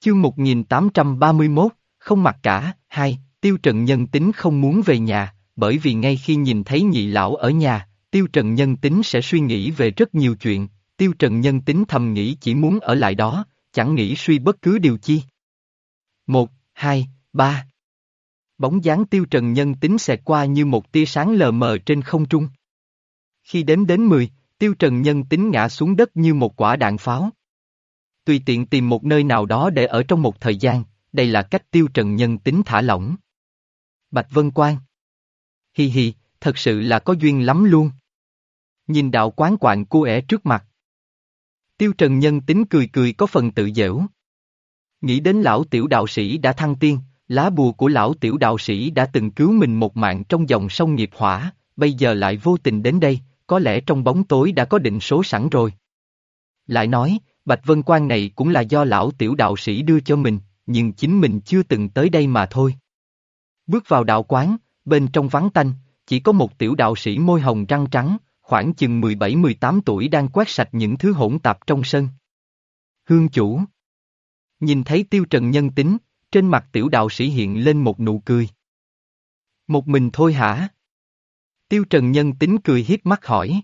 Chương 1831, không mặc cả, hai, Tiêu Trần Nhân tính không muốn về nhà, bởi vì ngay khi nhìn thấy nhị lão ở nhà, Tiêu Trần Nhân tính sẽ suy nghĩ về rất nhiều chuyện, Tiêu Trần Nhân tính thầm nghĩ chỉ muốn ở lại đó, chẳng nghĩ suy bất cứ điều chi. Một, hai, ba. Bóng dáng Tiêu Trần Nhân tính xẹt qua như một tia sáng lờ mờ trên không trung. Khi đếm đến mười, Tiêu Trần Nhân tính ngã xuống đất như một quả đạn pháo. Tùy tiện tìm một nơi nào đó để ở trong một thời gian, đây là cách Tiêu Trần Nhân tính thả lỏng. Bạch Vân Quang. Hi hi, thật sự là có duyên lắm luôn. Nhìn đạo quán quạng cu ẻ trước mặt. Tiêu Trần Nhân tính cười cười có phần tự dễu. Nghĩ đến lão tiểu đạo sĩ đã thăng tiên, lá bùa của lão tiểu đạo sĩ đã từng cứu mình một mạng trong dòng sông nghiệp hỏa, bây giờ lại vô tình đến đây, có lẽ trong bóng tối đã có định số sẵn rồi. Lại nói, Bạch Vân Quan này cũng là do lão tiểu đạo sĩ đưa cho mình, nhưng chính mình chưa từng tới đây mà thôi. Bước vào đạo quán, bên trong vắng tanh, chỉ có một tiểu đạo sĩ môi hồng răng trắng, khoảng chừng 17-18 tuổi đang quét sạch những thứ hỗn tạp trong sân. Hương chủ Nhìn thấy tiêu trần nhân tính, trên mặt tiểu đạo sĩ hiện lên một nụ cười. Một mình thôi hả? Tiêu trần nhân tính cười hiếp mắt hỏi.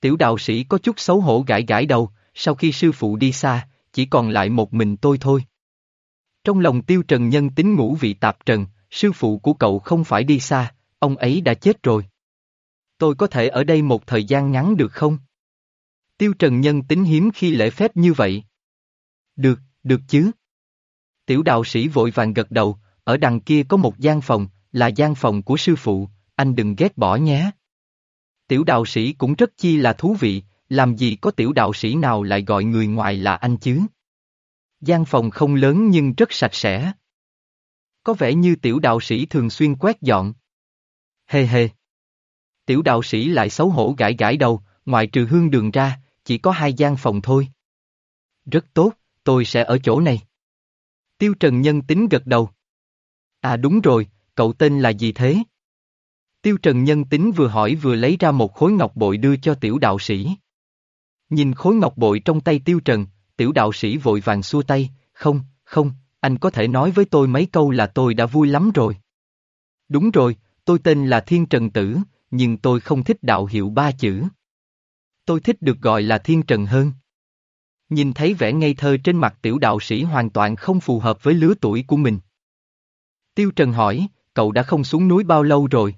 Tiểu đạo sĩ có chút xấu hổ gãi gãi đầu, sau khi sư phụ đi xa, chỉ còn lại một mình tôi thôi. Trong lòng tiêu trần nhân tính ngũ vị tạp trần, sư phụ của cậu không phải đi xa, ông ấy đã chết rồi. Tôi có thể ở đây một thời gian ngắn được không? Tiêu trần nhân tính hiếm khi lễ phép như vậy. Được, được chứ. Tiểu đạo sĩ vội vàng gật đầu, ở đằng kia có một gian phòng, là gian phòng của sư phụ, anh đừng ghét bỏ nhé. Tiểu đạo sĩ cũng rất chi là thú vị, làm gì có tiểu đạo sĩ nào lại gọi người ngoài là anh chứ? gian phòng không lớn nhưng rất sạch sẽ. Có vẻ như tiểu đạo sĩ thường xuyên quét dọn. Hê hê. Tiểu đạo sĩ lại xấu hổ gãi gãi đầu, ngoài trừ hương đường ra, chỉ có hai gian phòng thôi. Rất tốt, tôi sẽ ở chỗ này. Tiêu Trần Nhân tính gật đầu. À đúng rồi, cậu tên là gì thế? Tiêu Trần Nhân tính vừa hỏi vừa lấy ra một khối ngọc bội đưa cho tiểu đạo sĩ. Nhìn khối ngọc bội trong tay Tiêu Trần, tiểu đạo sĩ vội vàng xua tay, không, không, anh có thể nói với tôi mấy câu là tôi đã vui lắm rồi. Đúng rồi, tôi tên là Thiên Trần Tử, nhưng tôi không thích đạo hiệu ba chữ. Tôi thích được gọi là Thiên Trần hơn. Nhìn thấy vẻ ngây thơ trên mặt tiểu đạo sĩ hoàn toàn không phù hợp với lứa tuổi của mình. Tiêu Trần hỏi, cậu đã không xuống núi bao lâu rồi?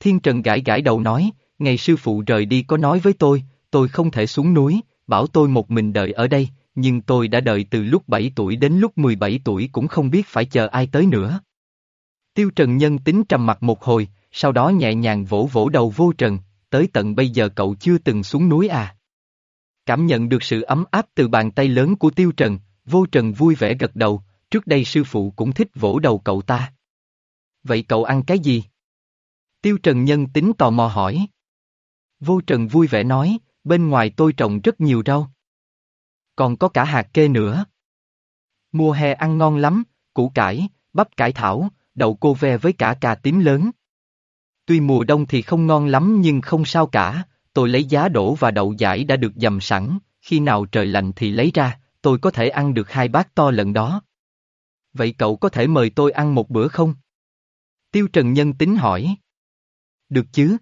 Thiên Trần gãi gãi đầu nói, ngày sư phụ rời đi có nói với tôi, tôi không thể xuống núi, bảo tôi một mình đợi ở đây, nhưng tôi đã đợi từ lúc 7 tuổi đến lúc 17 tuổi cũng không biết phải chờ ai tới nữa. Tiêu Trần Nhân tính trầm mặt một hồi, sau đó nhẹ nhàng vỗ vỗ đầu vô trần, tới tận bây giờ cậu chưa từng xuống núi à. Cảm nhận được sự ấm áp từ bàn tay lớn của Tiêu Trần, vô trần vui vẻ gật đầu, trước đây sư phụ cũng thích vỗ đầu cậu ta. Vậy cậu ăn cái gì? Tiêu Trần Nhân tính tò mò hỏi. Vô trần vui vẻ nói, bên ngoài tôi trồng rất nhiều rau. Còn có cả hạt kê nữa. Mùa hè ăn ngon lắm, củ cải, bắp cải thảo, đậu cô ve với cả cà tím lớn. Tuy mùa đông thì không ngon lắm nhưng không sao cả, tôi lấy giá đổ và đậu giải đã được dầm sẵn, khi nào trời lạnh thì lấy ra, tôi có thể ăn được hai bát to lần đó. Vậy cậu có thể mời tôi ăn một bữa không? Tiêu Trần Nhân tính hỏi. Được chứ?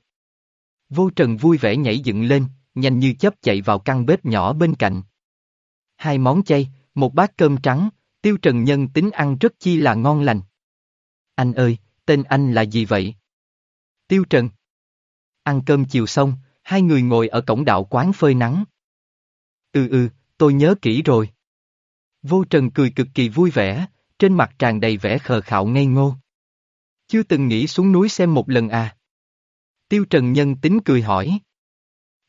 Vô Trần vui vẻ nhảy dựng lên, nhanh như chớp chạy vào căn bếp nhỏ bên cạnh. Hai món chay, một bát cơm trắng, tiêu trần nhân tính ăn rất chi là ngon lành. Anh ơi, tên anh là gì vậy? Tiêu trần. Ăn cơm chiều xong, hai người ngồi ở cổng đạo quán phơi nắng. Ừ ừ, tôi nhớ kỹ rồi. Vô trần cười cực kỳ vui vẻ, trên mặt tràn đầy vẻ khờ khạo ngây ngô. Chưa từng nghĩ xuống núi xem một lần à? Tiêu trần nhân tính cười hỏi.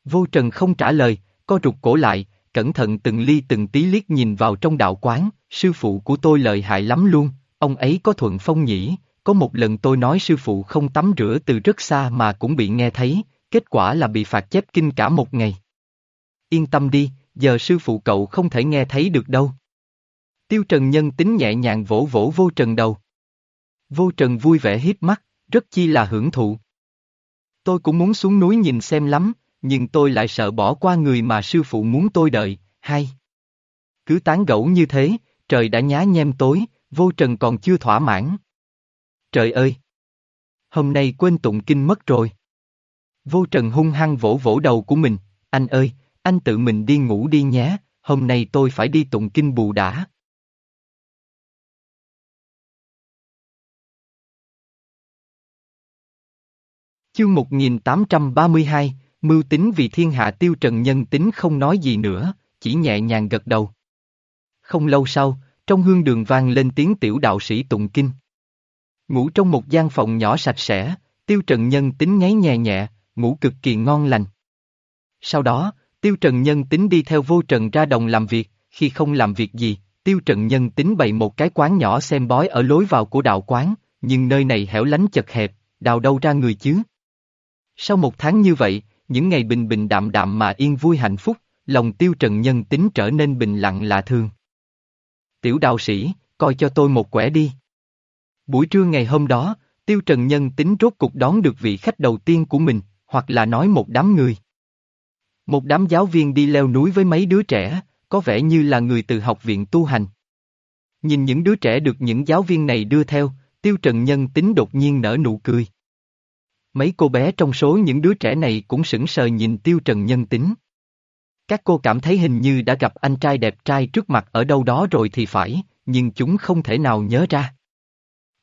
Vô trần không trả lời, co rụt cổ lại, cẩn thận từng ly từng tí liếc nhìn vào trong đạo quán, sư phụ của tôi lợi hại lắm luôn, ông ấy có thuận phong nhỉ, có một lần tôi nói sư phụ không tắm rửa từ rất xa mà cũng bị nghe thấy, kết quả là bị phạt chép kinh cả một ngày. Yên tâm đi, giờ sư phụ cậu không thể nghe thấy được đâu. Tiêu Trần Nhân tính nhẹ nhàng vỗ vỗ vô trần đầu. Vô trần vui vẻ hiếp mắt, rất chi là hưởng thụ. Tôi cũng muốn xuống núi nhìn xem lắm, nhưng tôi lại sợ bỏ qua người mà sư phụ muốn tôi đợi, hay. Cứ tán gẫu như thế, trời đã nhá nhem tối, vô trần còn chưa thỏa mãn. Trời ơi! Hôm nay quên tụng kinh mất rồi. Vô trần hung hăng vỗ vỗ đầu của mình, anh ơi, anh tự mình đi ngủ đi nhé, hôm nay tôi phải đi tụng kinh bù đã. Chương 1832, mưu tính vì thiên hạ tiêu trần nhân tính không nói gì nữa, chỉ nhẹ nhàng gật đầu. Không lâu sau, trong hương đường vang lên tiếng tiểu đạo sĩ tụng kinh. Ngủ trong một gian phòng nhỏ sạch sẽ, tiêu trần nhân tính ngáy nhẹ nhẹ, ngủ cực kỳ ngon lành. Sau đó, tiêu trần nhân tính đi theo vô trần ra đồng làm việc, khi không làm việc gì, tiêu trần nhân tính bày một cái quán nhỏ xem bói ở lối vào của đạo quán, nhưng nơi này hẻo lánh chật hẹp, đào đâu ra người chứ. Sau một tháng như vậy, những ngày bình bình đạm đạm mà yên vui hạnh phúc, lòng tiêu trần nhân tính trở nên bình lặng lạ thường. Tiểu đạo sĩ, coi cho tôi một quẻ đi. Buổi trưa ngày hôm đó, tiêu trần nhân tính rốt cục đón được vị khách đầu tiên của mình, hoặc là nói một đám người. Một đám giáo viên đi leo núi với mấy đứa trẻ, có vẻ như là người từ học viện tu hành. Nhìn những đứa trẻ được những giáo viên này đưa theo, tiêu trần nhân tính đột nhiên nở nụ cười. Mấy cô bé trong số những đứa trẻ này cũng sững sờ nhìn tiêu trần nhân tính. Các cô cảm thấy hình như đã gặp anh trai đẹp trai trước mặt ở đâu đó rồi thì phải, nhưng chúng không thể nào nhớ ra.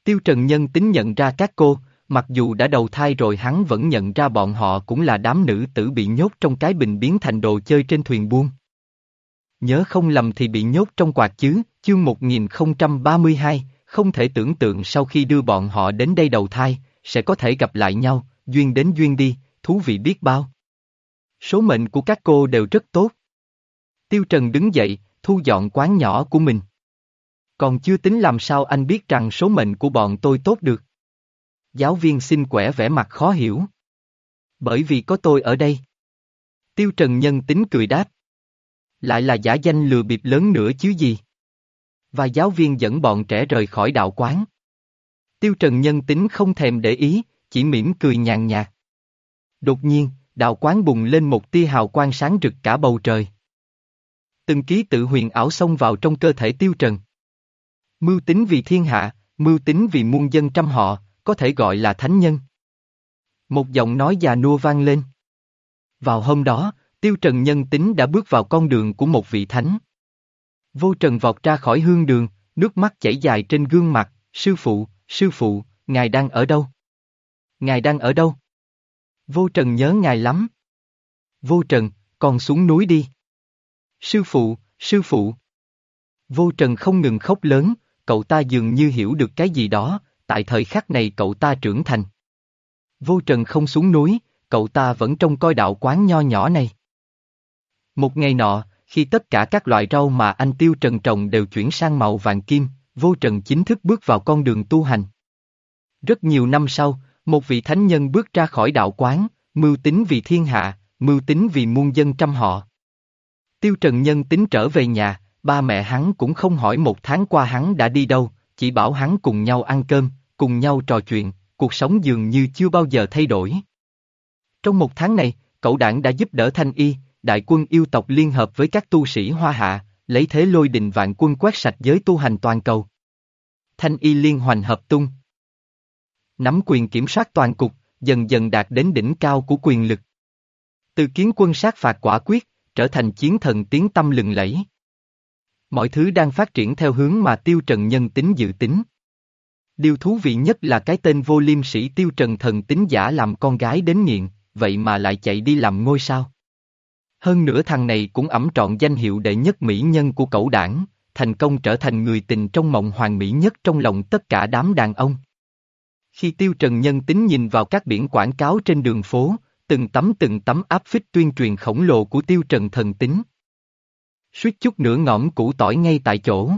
Tiêu Trần Nhân tính nhận ra các cô, mặc dù đã đầu thai rồi hắn vẫn nhận ra bọn họ cũng là đám nữ tử bị nhốt trong cái bình biến thành đồ chơi trên thuyền buông. Nhớ không lầm thì bị nhốt trong quạt chứ, chương 1032, không thể tưởng tượng sau khi đưa bọn họ đến đây đầu thai, sẽ có thể gặp lại nhau, duyên đến duyên đi, thú vị biết bao. Số mệnh của các cô đều rất tốt. Tiêu Trần đứng dậy, thu dọn quán nhỏ của mình. Còn chưa tính làm sao anh biết rằng số mệnh của bọn tôi tốt được. Giáo viên xin quẻ vẻ mặt khó hiểu. Bởi vì có tôi ở đây. Tiêu Trần nhân tính cười đáp. Lại là giả danh lừa bịp lớn nữa chứ gì. Và giáo viên dẫn bọn trẻ rời khỏi đạo quán. Tiêu Trần nhân tính không thèm để ý, chỉ mỉm cười nhàn nhạt. Đột nhiên, đạo quán bùng lên một tia hào quang sáng rực cả bầu trời. Từng ký tự huyền ảo xông vào trong cơ thể tiêu trần. Mưu tính vì thiên hạ, mưu tính vì muôn dân trăm họ, có thể gọi là thánh nhân. Một giọng nói già nua vang lên. Vào hôm đó, tiêu trần nhân tính đã bước vào con đường của một vị thánh. Vô trần vọt ra khỏi hương đường, nước mắt chảy dài trên gương mặt, sư phụ, sư phụ, ngài đang ở đâu? Ngài đang ở đâu? Vô Trần nhớ ngài lắm. Vô Trần, còn xuống núi đi. Sư phụ, sư phụ. Vô Trần không ngừng khóc lớn, cậu ta dường như hiểu được cái gì đó, tại thời khắc này cậu ta trưởng thành. Vô Trần không xuống núi, cậu ta vẫn trong coi đạo quán nho nhỏ này. Một ngày nọ, khi tất cả các loại rau mà anh Tiêu Trần trồng đều chuyển sang màu vàng kim, Vô Trần chính thức bước vào con đường tu hành. Rất nhiều năm sau, một vị thánh nhân bước ra khỏi đạo quán, mưu tính vì thiên hạ, mưu tính vì muôn dân trăm họ. Tiêu Trần Nhân tính trở về nhà, ba mẹ hắn cũng không hỏi một tháng qua hắn đã đi đâu, chỉ bảo hắn cùng nhau ăn cơm, cùng nhau trò chuyện, cuộc sống dường như chưa bao giờ thay đổi. Trong một tháng này, cậu đảng đã giúp đỡ Thanh Y, đại quân yêu tộc liên hợp với các tu sĩ Hoa Hạ, lấy thế lôi đình vạn quân quét sạch giới tu hành toàn cầu. Thanh Y liên hoành hợp tung, nắm quyền kiểm soát toàn cục, dần dần đạt đến đỉnh cao của quyền lực. Từ kiến quân sát phạt quả quyết, trở thành chiến thần tiếng tâm lừng lẫy. Mọi thứ đang phát triển theo hướng mà Tiêu Trần nhân tính dự tính. Điều thú vị nhất là cái tên vô liêm sĩ Tiêu Trần thần tính giả làm con gái đến nghiện, vậy mà lại chạy đi làm ngôi sao. Hơn nữa thằng này cũng ẩm trọn danh hiệu đệ nhất mỹ nhân của cậu đảng, thành công trở thành người tình trong mộng hoàng mỹ nhất trong lòng tất cả đám đàn ông. Khi Tiêu Trần Nhân tính nhìn vào các biển quảng cáo trên đường phố, từng tấm từng tấm áp phích tuyên truyền khổng lồ của Tiêu Trần thần tính. Suýt chút nữa ngõm củ tỏi ngay tại chỗ.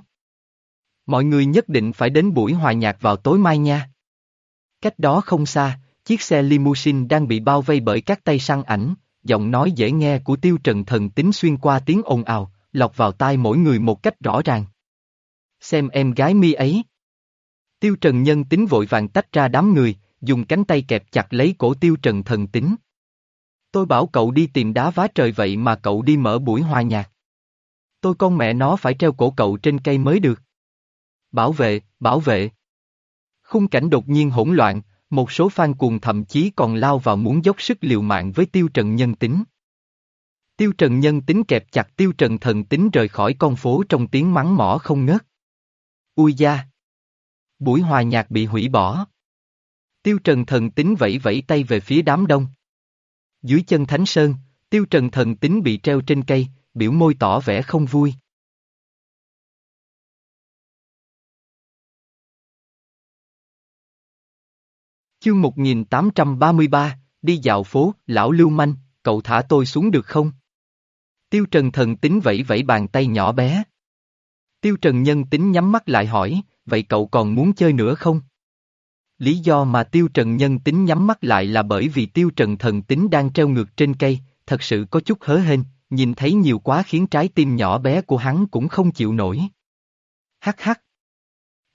Mọi người nhất định phải đến buổi hòa nhạc vào tối mai nha. Cách đó không xa, chiếc xe limousine đang bị bao vây bởi các tay săn ảnh, giọng nói dễ nghe của Tiêu Trần thần tính xuyên qua tiếng ồn ào, lọc vào tai mỗi người một cách rõ ràng. Xem em gái mi ấy. Tiêu Trần nhân tính vội vàng tách ra đám người, dùng cánh tay kẹp chặt lấy cổ Tiêu Trần thần tính. Tôi bảo cậu đi tìm đá vá trời vậy mà cậu đi mở buổi hoa nhạc. Tôi con mẹ nó phải treo cổ cậu trên cây mới được. Bảo vệ, bảo vệ. Khung cảnh đột nhiên hỗn loạn, một số fan cuồng thậm chí còn lao vào muốn dốc sức liều mạng với tiêu trần nhân tính. Tiêu trần nhân tính kẹp chặt tiêu trần thần tính rời khỏi con phố trong tiếng mắng mỏ không ngớt. Ui da! Buổi hòa nhạc bị hủy bỏ. Tiêu trần thần tính vẫy vẫy tay về phía đám đông. Dưới chân Thánh Sơn, tiêu trần thần tính bị treo trên cây, biểu môi tỏ vẻ không vui. Chương 1833, đi dạo phố, lão lưu manh, cậu thả tôi xuống được không? Tiêu Trần thần tính vẫy vẫy bàn tay nhỏ bé. Tiêu Trần nhân tính nhắm mắt lại hỏi, vậy cậu còn muốn chơi nữa không? Lý do mà Tiêu Trần nhân tính nhắm mắt lại là bởi vì Tiêu Trần thần tính đang treo ngược trên cây, thật sự có chút hớ hên, nhìn thấy nhiều quá khiến trái tim nhỏ bé của hắn cũng không chịu nổi. Hắc hắc.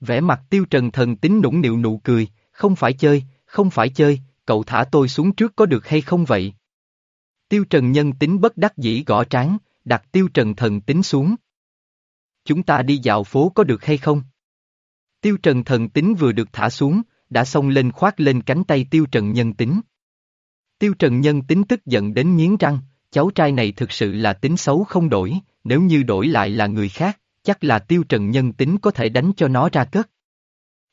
Vẻ mặt Tiêu Trần thần tính nũng nịu nụ cười, không phải chơi, không phải chơi, cậu thả tôi xuống trước có được hay không vậy? Tiêu Trần nhân tính bất đắc dĩ gõ trán, đặt Tiêu Trần thần tính xuống. Chúng ta đi dạo phố có được hay không? Tiêu Trần thần tính vừa được thả xuống, đã xông lên khoát lên cánh tay Tiêu Trần nhân tính. Tiêu Trần nhân tính tức giận đến nghiến răng, cháu trai này thực sự là tính xấu không đổi, nếu như đổi lại là người khác, chắc là Tiêu Trần nhân tính có thể đánh cho nó ra cất.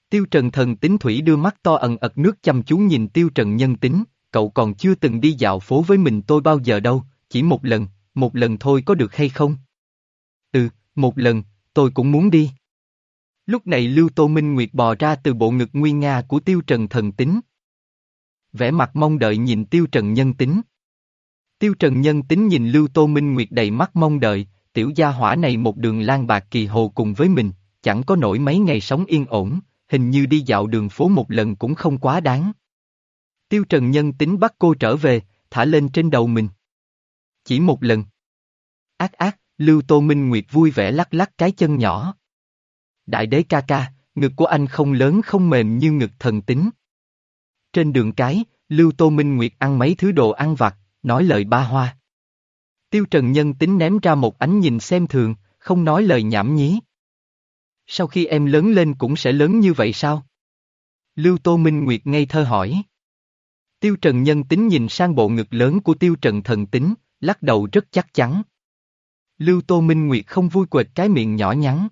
Tiêu Trần thần tính thủy đưa mắt to ẩn ật nước chăm chú nhìn Tiêu Trần nhân tính, cậu còn chưa từng đi dạo phố với mình tôi bao giờ đâu, chỉ một lần, một lần thôi có được hay không? Ừ, một lần, tôi cũng muốn đi. Lúc này Lưu Tô Minh Nguyệt bò ra từ bộ ngực nguy nga của Tiêu Trần thần tính. Vẻ mặt mong đợi nhìn Tiêu Trần nhân tính. Tiêu Trần nhân tính nhìn Lưu Tô Minh Nguyệt đầy mắt mong đợi, tiểu gia hỏa này một đường lan bạc kỳ hồ cùng với mình, chẳng có nổi mấy ngày sống yên ổn, hình như đi dạo đường phố một lần cũng không quá đáng. Tiêu Trần nhân tính bắt cô trở về, thả lên trên đầu mình. Chỉ một lần. Ác ác, Lưu Tô Minh Nguyệt vui vẻ lắc lắc cái chân nhỏ. Đại đế ca ca, ngực của anh không lớn không mềm như ngực thần tính. Trên đường cái, Lưu Tô Minh Nguyệt ăn mấy thứ đồ ăn vặt, nói lời ba hoa. Tiêu Trần Nhân tính ném ra một ánh nhìn xem thường, không nói lời nhảm nhí. Sau khi em lớn lên cũng sẽ lớn như vậy sao? Lưu Tô Minh Nguyệt ngây thơ hỏi. Tiêu Trần Nhân tính nhìn sang bộ ngực lớn của Tiêu Trần Thần tính, lắc đầu rất chắc chắn. Lưu Tô Minh Nguyệt không vui quệt cái miệng nhỏ nhắn.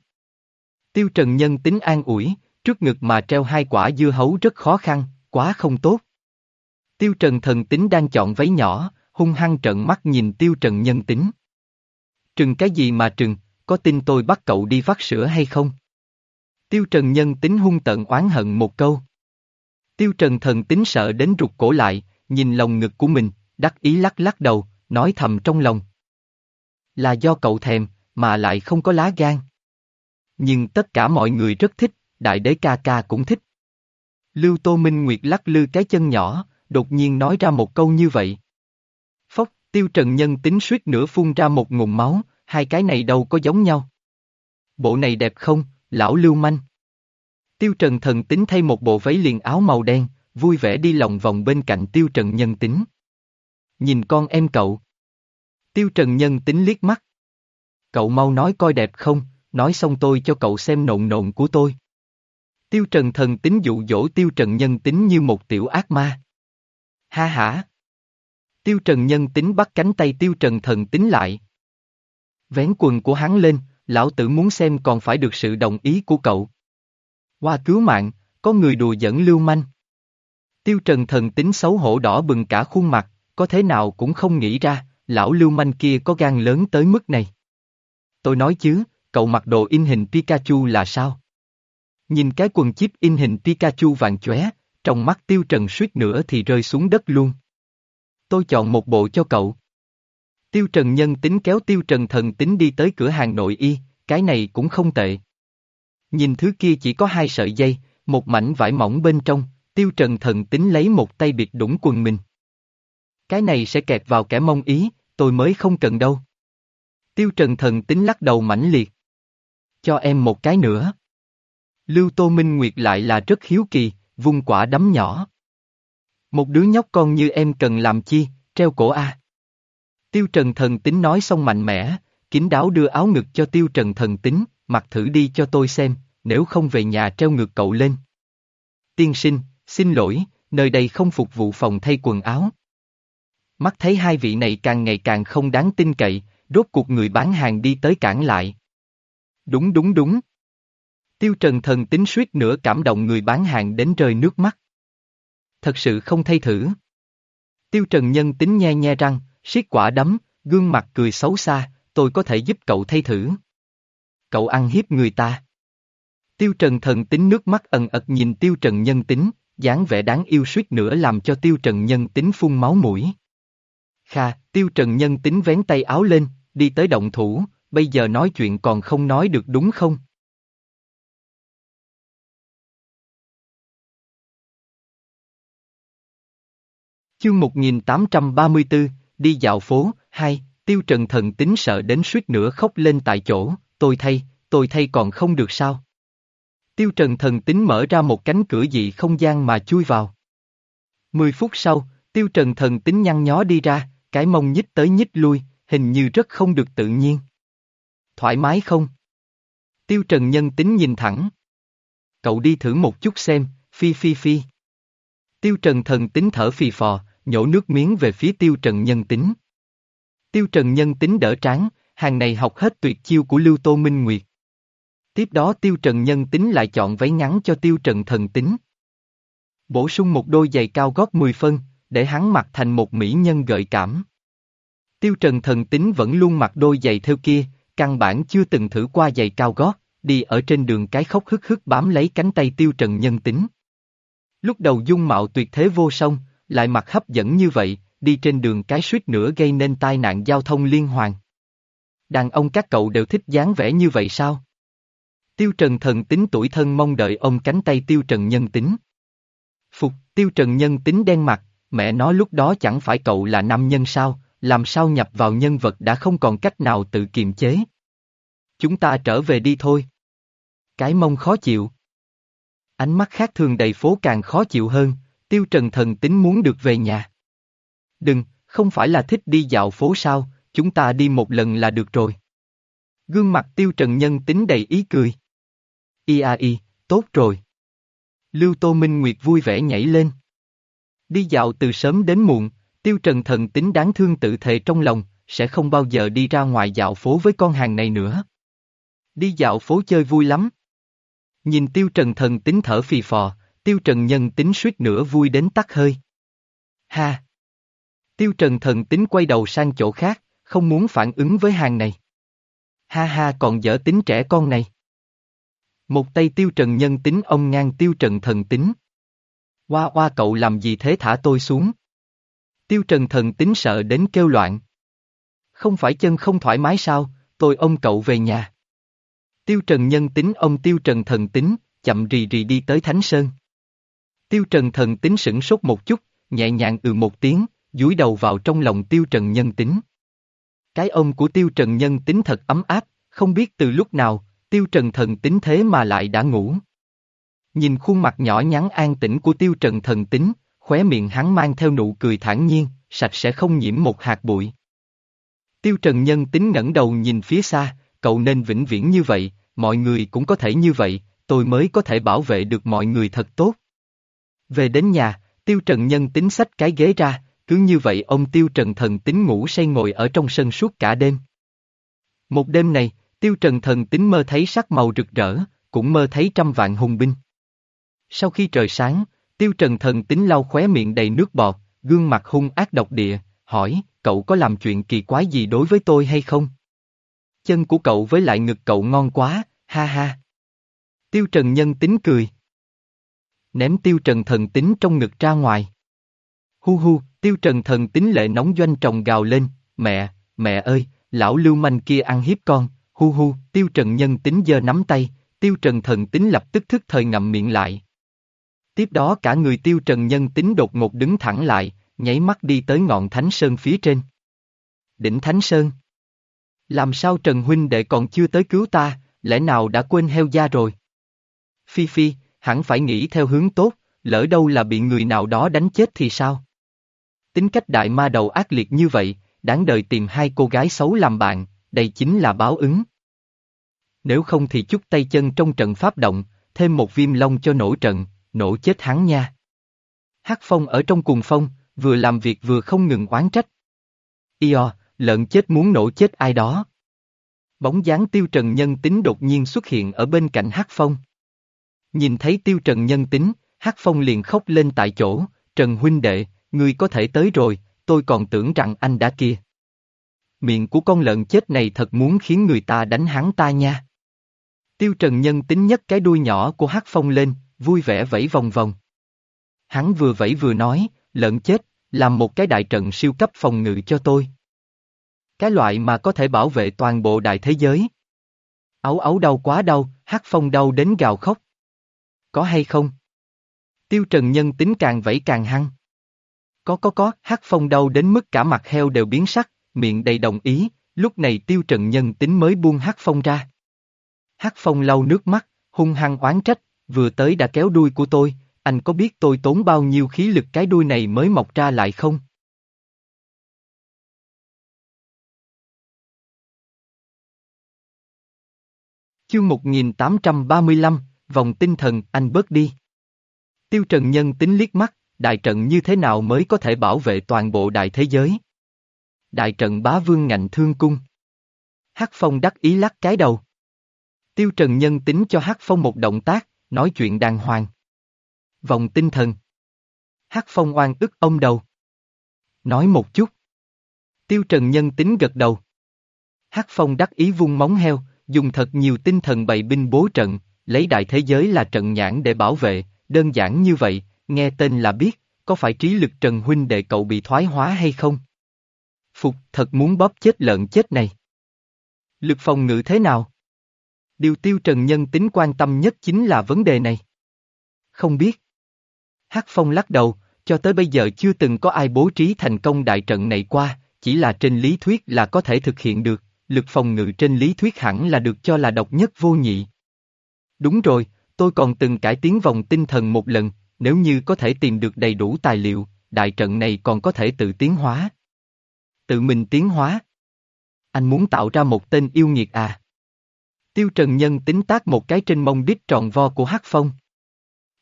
Tiêu Trần Nhân tính an ủi, trước ngực mà treo hai quả dưa hấu rất khó khăn, quá không tốt. Tiêu Trần Thần tính đang chọn váy nhỏ, hung hăng trợn mắt nhìn Tiêu Trần Nhân tính. Trừng cái gì mà trừng, có tin tôi bắt cậu đi vắt sữa hay không? Tiêu Trần Nhân tính hung tận oán hận một câu. Tiêu Trần thần tính sợ đến rụt cổ lại, nhìn lồng ngực của mình, đắc ý lắc lắc đầu, nói thầm trong lòng. Là do cậu thèm, mà lại không có lá gan. Nhưng tất cả mọi người rất thích, đại đế ca ca cũng thích. Lưu Tô Minh Nguyệt lắc lư cái chân nhỏ, đột nhiên nói ra một câu như vậy. Phốc, tiêu trần nhân tính suýt nữa phun ra một ngụm máu, hai cái này đâu có giống nhau. Bộ này đẹp không, lão lưu manh. Tiêu Trần thần tính thay một bộ váy liền áo màu đen, vui vẻ đi lòng vòng bên cạnh Tiêu Trần nhân tính. Nhìn con em cậu. Tiêu Trần nhân tính liếc mắt. Cậu mau nói coi đẹp không, nói xong tôi cho cậu xem nộn nộn của tôi. Tiêu Trần thần tính dụ dỗ Tiêu Trần nhân tính như một tiểu ác ma. Ha hả. Tiêu Trần nhân tính bắt cánh tay Tiêu Trần thần tính lại. Vén quần của hắn lên, lão tử muốn xem còn phải được sự đồng ý của cậu. Qua cứu mạng, có người đùa dẫn lưu manh. Tiêu Trần thần tính xấu hổ đỏ bừng cả khuôn mặt, có thế nào cũng không nghĩ ra, lão lưu manh kia có gan lớn tới mức này. Tôi nói chứ, cậu mặc đồ in hình Pikachu là sao? Nhìn cái quần chip in hình Pikachu vàng chóe, trong mắt Tiêu Trần suýt nữa thì rơi xuống đất luôn. Tôi chọn một bộ cho cậu. Tiêu Trần nhân tính kéo Tiêu Trần thần tính đi tới cửa hàng nội y, cái này cũng không tệ. Nhìn thứ kia chỉ có hai sợi dây, một mảnh vải mỏng bên trong, tiêu trần thần tính lấy một tay biệt đũng quần mình. Cái này sẽ kẹp vào kẻ mong ý, tôi mới không cần đâu. Tiêu trần thần tính lắc đầu mãnh liệt. Cho em một cái nữa. Lưu Tô Minh Nguyệt lại là rất hiếu kỳ, vung quả đấm nhỏ. Một đứa nhóc con như em cần làm chi, treo cổ a. Tiêu Trần thần tính nói xong mạnh mẽ, kín đáo đưa áo ngực cho tiêu trần thần tính, mặc thử đi cho tôi xem, nếu không về nhà treo ngược cậu lên. Tiên sinh, xin lỗi, nơi đây không phục vụ phòng thay quần áo. Mắt thấy hai vị này càng ngày càng không đáng tin cậy, rốt cuộc người bán hàng đi tới cản lại. Đúng đúng đúng. Tiêu Trần thần tính suýt nữa cảm động người bán hàng đến rơi nước mắt. Thật sự không thay thử. Tiêu Trần nhân tính nhe nhe răng, siết quả đấm, gương mặt cười xấu xa, tôi có thể giúp cậu thay thử. Cậu ăn hiếp người ta. Tiêu Trần thần tính nước mắt ẩn ật nhìn Tiêu Trần nhân tính, dáng vẻ đáng yêu suýt nữa làm cho Tiêu Trần nhân tính phun máu mũi. Kha, Tiêu Trần nhân tính vén tay áo lên, đi tới động thủ, bây giờ nói chuyện còn không nói được đúng không? Chương 1834, đi dạo phố, hai, Tiêu Trần thần tính sợ đến suýt nữa khóc lên tại chỗ, tôi thay, tôi thay còn không được sao? Tiêu Trần thần tính mở ra một cánh cửa dị không gian mà chui vào. Mười phút sau, Tiêu Trần thần tính nhăn nhó đi ra, cái mông nhích tới nhích lui, hình như rất không được tự nhiên. Thoải mái không? Tiêu Trần nhân tính nhìn thẳng. Cậu đi thử một chút xem, phi phi phi. Tiêu Trần thần tính thở phì phò, nhổ nước miếng về phía Tiêu Trần nhân tính. Tiêu Trần nhân tính đỡ tráng, hàng này học hết tuyệt chiêu của Lưu Tô Minh Nguyệt. Tiếp đó Tiêu Trần nhân tính lại chọn váy ngắn cho Tiêu Trần thần tính. Bổ sung một đôi giày cao gót 10 phân, để hắn mặc thành một mỹ nhân gợi cảm. Tiêu Trần thần tính vẫn luôn mặc đôi giày theo kia, căn bản chưa từng thử qua giày cao gót, đi ở trên đường cái khóc hức hức bám lấy cánh tay Tiêu Trần nhân tính. Lúc đầu dung mạo tuyệt thế vô song, lại mặt hấp dẫn như vậy, đi trên đường cái suýt nữa gây nên tai nạn giao thông liên hoàn. Đàn ông các cậu đều thích dáng vẻ như vậy sao? Tiêu Trần thần tính tuổi thân mong đợi ông cánh tay Tiêu Trần nhân tính. Phục, Tiêu Trần nhân tính đen mặt, mẹ nói lúc đó chẳng phải cậu là nam nhân sao, làm sao nhập vào nhân vật đã không còn cách nào tự kiềm chế. Chúng ta trở về đi thôi. Cái mông khó chịu. Ánh mắt khác thường đầy phố càng khó chịu hơn, Tiêu Trần thần tính muốn được về nhà. Đừng, không phải là thích đi dạo phố sao, chúng ta đi một lần là được rồi. Gương mặt Tiêu Trần nhân tính đầy ý cười. Y a y, tốt rồi. Lưu Tô Minh Nguyệt vui vẻ nhảy lên. Đi dạo từ sớm đến muộn, Tiêu Trần thần tính đáng thương tự thề trong lòng, sẽ không bao giờ đi ra ngoài dạo phố với con hàng này nữa. Đi dạo phố chơi vui lắm. Nhìn Tiêu Trần thần tính thở phì phò, Tiêu Trần nhân tính suýt nữa vui đến tắt hơi. Ha! Tiêu Trần thần tính quay đầu sang chỗ khác, không muốn phản ứng với hàng này. Ha ha còn dở tính trẻ con này. Một tay Tiêu Trần nhân tính ông ngang Tiêu Trần thần tính. Hoa hoa cậu làm gì thế thả tôi xuống. Tiêu Trần thần tính sợ đến kêu loạn. Không phải chân không thoải mái sao, tôi ông cậu về nhà. Tiêu Trần nhân tính ông Tiêu Trần thần tính, chậm rì rì đi tới Thánh Sơn. Tiêu Trần thần tính sửng sốt một chút, nhẹ nhàng ừ một tiếng, dúi đầu vào trong lòng Tiêu Trần nhân tính. Cái ông của Tiêu Trần nhân tính thật ấm áp, không biết từ lúc nào, Tiêu Trần thần tính thế mà lại đã ngủ. Nhìn khuôn mặt nhỏ nhắn an tĩnh của Tiêu Trần thần tính, khóe miệng hắn mang theo nụ cười thản nhiên, sạch sẽ không nhiễm một hạt bụi. Tiêu Trần nhân tính ngẩng đầu nhìn phía xa, cậu nên vĩnh viễn như vậy, mọi người cũng có thể như vậy, tôi mới có thể bảo vệ được mọi người thật tốt. Về đến nhà, Tiêu Trần nhân tính xách cái ghế ra, cứ như vậy ông Tiêu Trần thần tính ngủ say ngồi ở trong sân suốt cả đêm. Một đêm này, Tiêu Trần thần tính mơ thấy sắc màu rực rỡ, cũng mơ thấy trăm vạn hùng binh. Sau khi trời sáng, Tiêu Trần thần tính lau khóe miệng đầy nước bọt, gương mặt hung ác độc địa, hỏi, cậu có làm chuyện kỳ quái gì đối với tôi hay không? Chân của cậu với lại ngực cậu ngon quá, ha ha. Tiêu Trần nhân tính cười. Ném Tiêu Trần thần tính trong ngực ra ngoài. Hu hu, Tiêu Trần thần tính lệ nóng doanh trồng gào lên, mẹ, mẹ ơi, lão lưu manh kia ăn hiếp con, hu hu, Tiêu Trần nhân tính giơ nắm tay, Tiêu Trần thần tính lập tức thức thời ngậm miệng lại. Tiếp đó cả người Tiêu Trần nhân tính đột ngột đứng thẳng lại, nháy mắt đi tới ngọn Thánh Sơn phía trên. Đỉnh Thánh Sơn. Làm sao Trần Huynh đệ còn chưa tới cứu ta, lẽ nào đã quên heo da rồi? Phi Phi, hẳn phải nghĩ theo hướng tốt, lỡ đâu là bị người nào đó đánh chết thì sao? Tính cách đại ma đầu ác liệt như vậy, đáng đời tìm hai cô gái xấu làm bạn, đây chính là báo ứng. Nếu không thì chút tay chân trong trận pháp động, thêm một viêm long cho nổ trận, nổ chết hắn nha. Hắc Phong ở trong cùng phong, vừa làm việc vừa không ngừng oán trách. Io, lợn chết muốn nổ chết ai đó. Bóng dáng tiêu trần nhân tính đột nhiên xuất hiện ở bên cạnh Hắc Phong. Nhìn thấy tiêu trần nhân tính, Hắc Phong liền khóc lên tại chỗ, Trần huynh đệ, ngươi có thể tới rồi, tôi còn tưởng rằng anh đã kia. Miệng của con lợn chết này thật muốn khiến người ta đánh hắn ta nha. Tiêu Trần nhân tính nhất cái đuôi nhỏ của Hắc Phong lên, vui vẻ vẫy vòng vòng. Hắn vừa vẫy vừa nói, lợn chết, làm một cái đại trận siêu cấp phòng ngự cho tôi. Cái loại mà có thể bảo vệ toàn bộ đại thế giới. Ấu ấu đau quá đau, Hắc Phong đau đến gào khóc. Có hay không? Tiêu Trần nhân tính càng vẫy càng hăng. Có có có, Hắc Phong đau đến mức cả mặt heo đều biến sắc, miệng đầy đồng ý, lúc này Tiêu Trần nhân tính mới buông Hắc Phong ra. Hắc Phong lau nước mắt, hung hăng oán trách, vừa tới đã kéo đuôi của tôi, anh có biết tôi tốn bao nhiêu khí lực cái đuôi này mới mọc ra lại không? Chương 1835, vòng tinh thần, anh bớt đi. Tiêu Trần Nhân tính liếc mắt, đại trận như thế nào mới có thể bảo vệ toàn bộ đại thế giới? Đại trận bá vương ngạnh thương cung. Hắc Phong đắc ý lắc cái đầu. Tiêu Trần Nhân tính cho Hắc Phong một động tác, nói chuyện đàng hoàng. Vòng tinh thần. Hắc Phong oan ức ông đầu. Nói một chút. Tiêu Trần Nhân tính gật đầu. Hắc Phong đắc ý vung móng heo, dùng thật nhiều tinh thần bày binh bố trận, lấy đại thế giới là trận nhãn để bảo vệ, đơn giản như vậy, nghe tên là biết, có phải trí lực Trần Huynh đệ cậu bị thoái hóa hay không? Phục thật muốn bóp chết lợn chết này. Lực phòng ngự thế nào? Điều tiêu Trần Nhân tính quan tâm nhất chính là vấn đề này. Không biết. Hắc Phong lắc đầu, cho tới bây giờ chưa từng có ai bố trí thành công đại trận này qua, chỉ là trên lý thuyết là có thể thực hiện được, lực phòng ngự trên lý thuyết hẳn là được cho là độc nhất vô nhị. Đúng rồi, tôi còn từng cải tiến vòng tinh thần một lần, nếu như có thể tìm được đầy đủ tài liệu, đại trận này còn có thể tự tiến hóa. Tự mình tiến hóa. Anh muốn tạo ra một tên yêu nghiệt à? Tiêu Trần Nhân tính tác một cái trên mông đít tròn vo của Hắc Phong.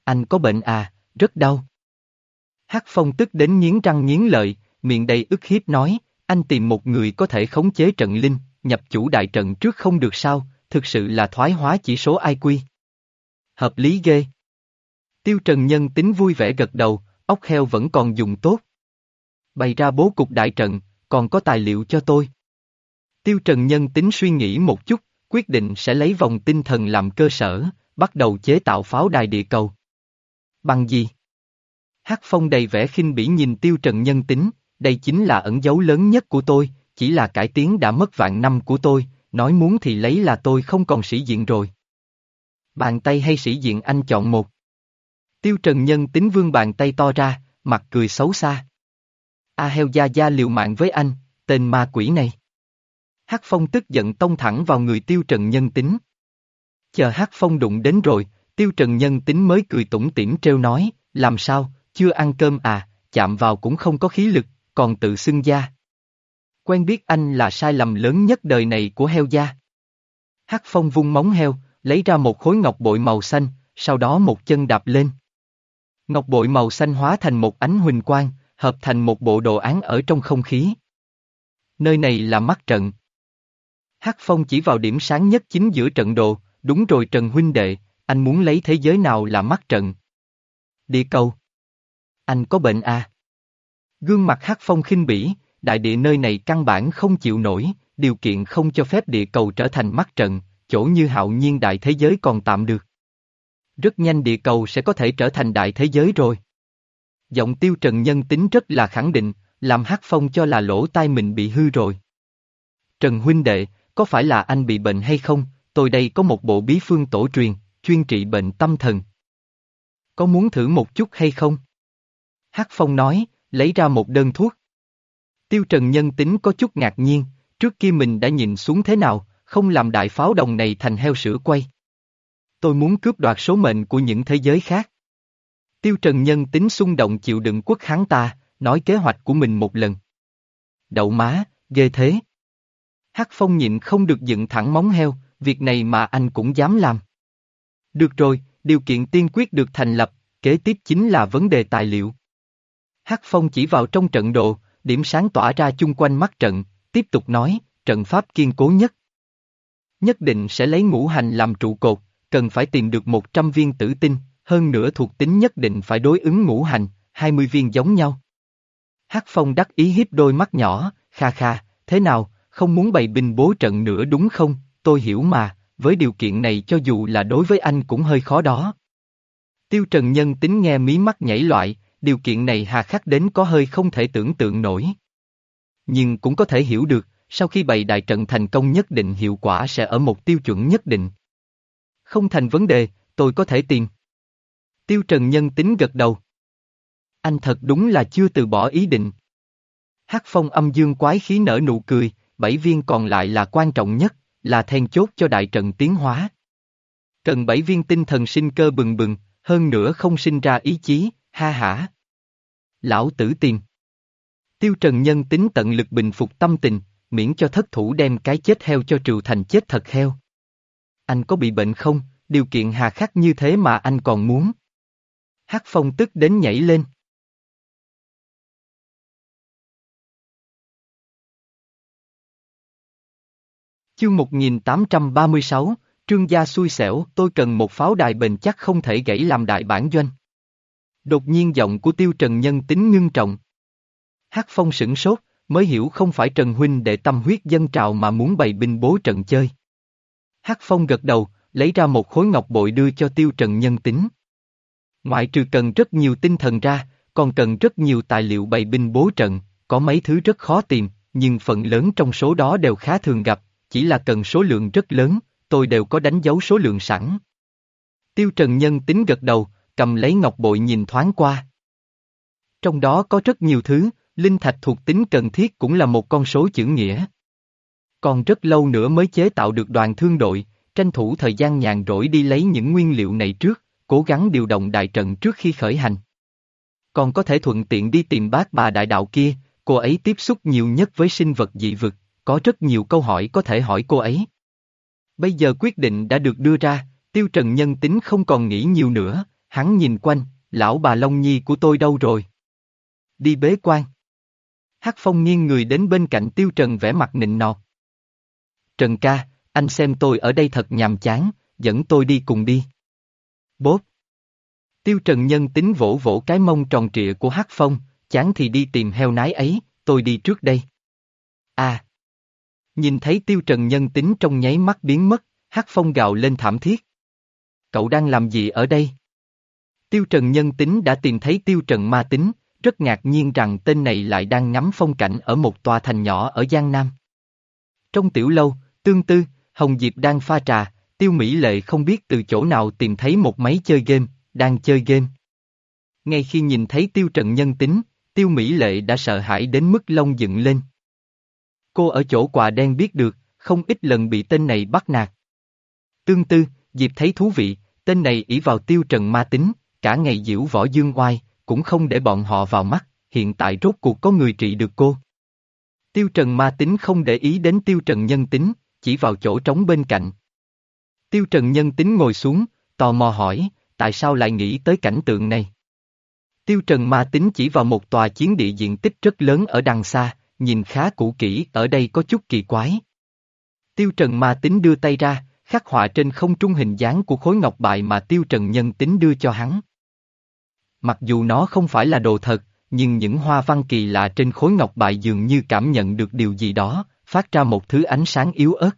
Anh có bệnh à, rất đau. Hắc Phong tức đến nghiến răng nghiến lợi, miệng đầy ức hiếp nói, anh tìm một người có thể khống chế trận linh, nhập chủ đại trận trước không được sao, thực sự là thoái hóa chỉ số IQ. Hợp lý ghê. Tiêu Trần Nhân tính vui vẻ gật đầu, ốc heo vẫn còn dùng tốt. Bày ra bố cục đại trận, còn có tài liệu cho tôi. Tiêu Trần Nhân tính suy nghĩ một chút, quyết định sẽ lấy vòng tinh thần làm cơ sở, bắt đầu chế tạo pháo đài địa cầu. Bằng gì? Hắc Phong đầy vẻ khinh bỉ nhìn Tiêu Trần Nhân tính, đây chính là ẩn dấu lớn nhất của tôi, chỉ là cải tiến đã mất vạn năm của tôi, nói muốn thì lấy là tôi không còn sĩ diện rồi. Bàn tay hay sĩ diện anh chọn một. Tiêu Trần Nhân tính vương bàn tay to ra, mặt cười xấu xa. A heo gia gia liều mạng với anh, tên ma quỷ này. Hắc Phong tức giận tông thẳng vào người Tiêu Trần Nhân tính. Chờ Hắc Phong đụng đến rồi, Tiêu Trần Nhân tính mới cười tủm tỉm treo nói, làm sao, chưa ăn cơm à, chạm vào cũng không có khí lực, còn tự xưng gia. Quen biết anh là sai lầm lớn nhất đời này của heo gia. Hắc Phong vung móng heo, lấy ra một khối ngọc bội màu xanh, sau đó một chân đạp lên. Ngọc bội màu xanh hóa thành một ánh huỳnh quang, hợp thành một bộ đồ án ở trong không khí. Nơi này là mắt trận. Hắc Phong chỉ vào điểm sáng nhất chính giữa trận đồ, đúng rồi Trần huynh đệ, anh muốn lấy thế giới nào là mắt trận? Địa cầu. Anh có bệnh à? Gương mặt Hắc Phong khinh bỉ, đại địa nơi này căn bản không chịu nổi, điều kiện không cho phép địa cầu trở thành mắt trận, chỗ như hạo nhiên đại thế giới còn tạm được. Rất nhanh địa cầu sẽ có thể trở thành đại thế giới rồi. Giọng tiêu trần nhân tính rất là khẳng định, làm Hắc Phong cho là lỗ tai mình bị hư rồi. Trần huynh đệ, có phải là anh bị bệnh hay không, tôi đây có một bộ bí phương tổ truyền, chuyên trị bệnh tâm thần. Có muốn thử một chút hay không? Hắc Phong nói, lấy ra một đơn thuốc. Tiêu Trần nhân tính có chút ngạc nhiên, trước kia mình đã nhìn xuống thế nào, không làm đại pháo đồng này thành heo sữa quay. Tôi muốn cướp đoạt số mệnh của những thế giới khác. Tiêu Trần nhân tính xung động chịu đựng quốc hắn ta, nói kế hoạch của mình một lần. Đậu má, ghê thế. Hắc Phong nhịn không được dựng thẳng móng heo, việc này mà anh cũng dám làm. Được rồi, điều kiện tiên quyết được thành lập, kế tiếp chính là vấn đề tài liệu. Hắc Phong chỉ vào trong trận đồ, điểm sáng tỏa ra chung quanh mắt trận, tiếp tục nói, trận pháp kiên cố nhất. Nhất định sẽ lấy ngũ hành làm trụ cột, cần phải tìm được 100 viên tử tinh, hơn nữa thuộc tính nhất định phải đối ứng ngũ hành, 20 viên giống nhau. Hắc Phong đắc ý hiếp đôi mắt nhỏ, kha kha, thế nào, không muốn bày binh bố trận nữa đúng không, tôi hiểu mà, với điều kiện này cho dù là đối với anh cũng hơi khó đó. Tiêu Trần Nhân tính nghe mí mắt nhảy loại, điều kiện này hà khắc đến có hơi không thể tưởng tượng nổi. Nhưng cũng có thể hiểu được, sau khi bày đại trận thành công nhất định hiệu quả sẽ ở một tiêu chuẩn nhất định. Không thành vấn đề, tôi có thể tìm. Tiêu Trần Nhân tính gật đầu. Anh thật đúng là chưa từ bỏ ý định. Hắc phong âm dương quái khí nở nụ cười, bảy viên còn lại là quan trọng nhất, là then chốt cho đại trận tiến hóa. trần bảy viên tinh thần sinh cơ bừng bừng, hơn nữa không sinh ra ý chí, ha hả. Lão tử tiền. Tiêu Trần Nhân tính tận lực bình phục tâm tình, miễn cho thất thủ đem cái chết heo cho Trừ Thành chết thật heo. Anh có bị bệnh không, điều kiện hà khắc như thế mà anh còn muốn. Hắc Phong tức đến nhảy lên. Chương 1836, Trương gia xui xẻo, tôi cần một pháo đài bền chắc không thể gãy làm đại bản doanh. Đột nhiên giọng của Tiêu Trần Nhân tính ngưng trọng. Hắc Phong sửng sốt, mới hiểu không phải Trần Huynh để tâm huyết dân trào mà muốn bày binh bố trận chơi. Hắc Phong gật đầu, lấy ra một khối ngọc bội đưa cho Tiêu Trần Nhân tính. Ngoại trừ cần rất nhiều tinh thần ra, còn cần rất nhiều tài liệu bày binh bố trận, có mấy thứ rất khó tìm, nhưng phần lớn trong số đó đều khá thường gặp, chỉ là cần số lượng rất lớn, tôi đều có đánh dấu số lượng sẵn. Tiêu Trần Nhân tính gật đầu, cầm lấy ngọc bội nhìn thoáng qua. Trong đó có rất nhiều thứ, linh thạch thuộc tính cần thiết cũng là một con số chữ nghĩa. Còn rất lâu nữa mới chế tạo được đoàn thương đội, tranh thủ thời gian nhàn rỗi đi lấy những nguyên liệu này trước, cố gắng điều động đại trận trước khi khởi hành. Còn có thể thuận tiện đi tìm bác bà đại đạo kia, cô ấy tiếp xúc nhiều nhất với sinh vật dị vực, có rất nhiều câu hỏi có thể hỏi cô ấy. Bây giờ quyết định đã được đưa ra, tiêu trần nhân tính không còn nghĩ nhiều nữa, hắn nhìn quanh, lão bà Long Nhi của tôi đâu rồi? Đi bế quan. Hắc Phong nghiêng người đến bên cạnh tiêu trần vẽ mặt nịnh nọt. Trần ca, anh xem tôi ở đây thật nhàm chán, dẫn tôi đi cùng đi. Bốp. Tiêu Trần Nhân tính vỗ vỗ cái mông tròn trịa của Hắc Phong, chán thì đi tìm heo nái ấy, tôi đi trước đây. À. Nhìn thấy Tiêu Trần Nhân tính trong nháy mắt biến mất, Hắc Phong gào lên thảm thiết. Cậu đang làm gì ở đây? Tiêu Trần Nhân tính đã tìm thấy Tiêu Trần Ma tính, rất ngạc nhiên rằng tên này lại đang ngắm phong cảnh ở một tòa thành nhỏ ở Giang Nam. Trong tiểu lâu, tương tư, Hồng Diệp đang pha trà, Tiêu Mỹ Lệ không biết từ chỗ nào tìm thấy một máy chơi game, đang chơi game. Ngay khi nhìn thấy Tiêu Trần nhân tính, Tiêu Mỹ Lệ đã sợ hãi đến mức lông dựng lên. Cô ở chỗ quà đen biết được, không ít lần bị tên này bắt nạt. Tương tư, Diệp thấy thú vị, tên này ỷ vào Tiêu Trần ma tính, cả ngày diễu võ dương oai, cũng không để bọn họ vào mắt, hiện tại rốt cuộc có người trị được cô. Tiêu Trần ma tính không để ý đến Tiêu Trần nhân tính, chỉ vào chỗ trống bên cạnh. Tiêu Trần nhân tính ngồi xuống, tò mò hỏi, tại sao lại nghĩ tới cảnh tượng này? Tiêu Trần ma tính chỉ vào một tòa chiến địa diện tích rất lớn ở đằng xa, nhìn khá cũ kỹ, ở đây có chút kỳ quái. Tiêu Trần ma tính đưa tay ra, khắc họa trên không trung hình dáng của khối ngọc bài mà Tiêu Trần nhân tính đưa cho hắn. Mặc dù nó không phải là đồ thật, nhưng những hoa văn kỳ lạ trên khối ngọc bài dường như cảm nhận được điều gì đó, phát ra một thứ ánh sáng yếu ớt.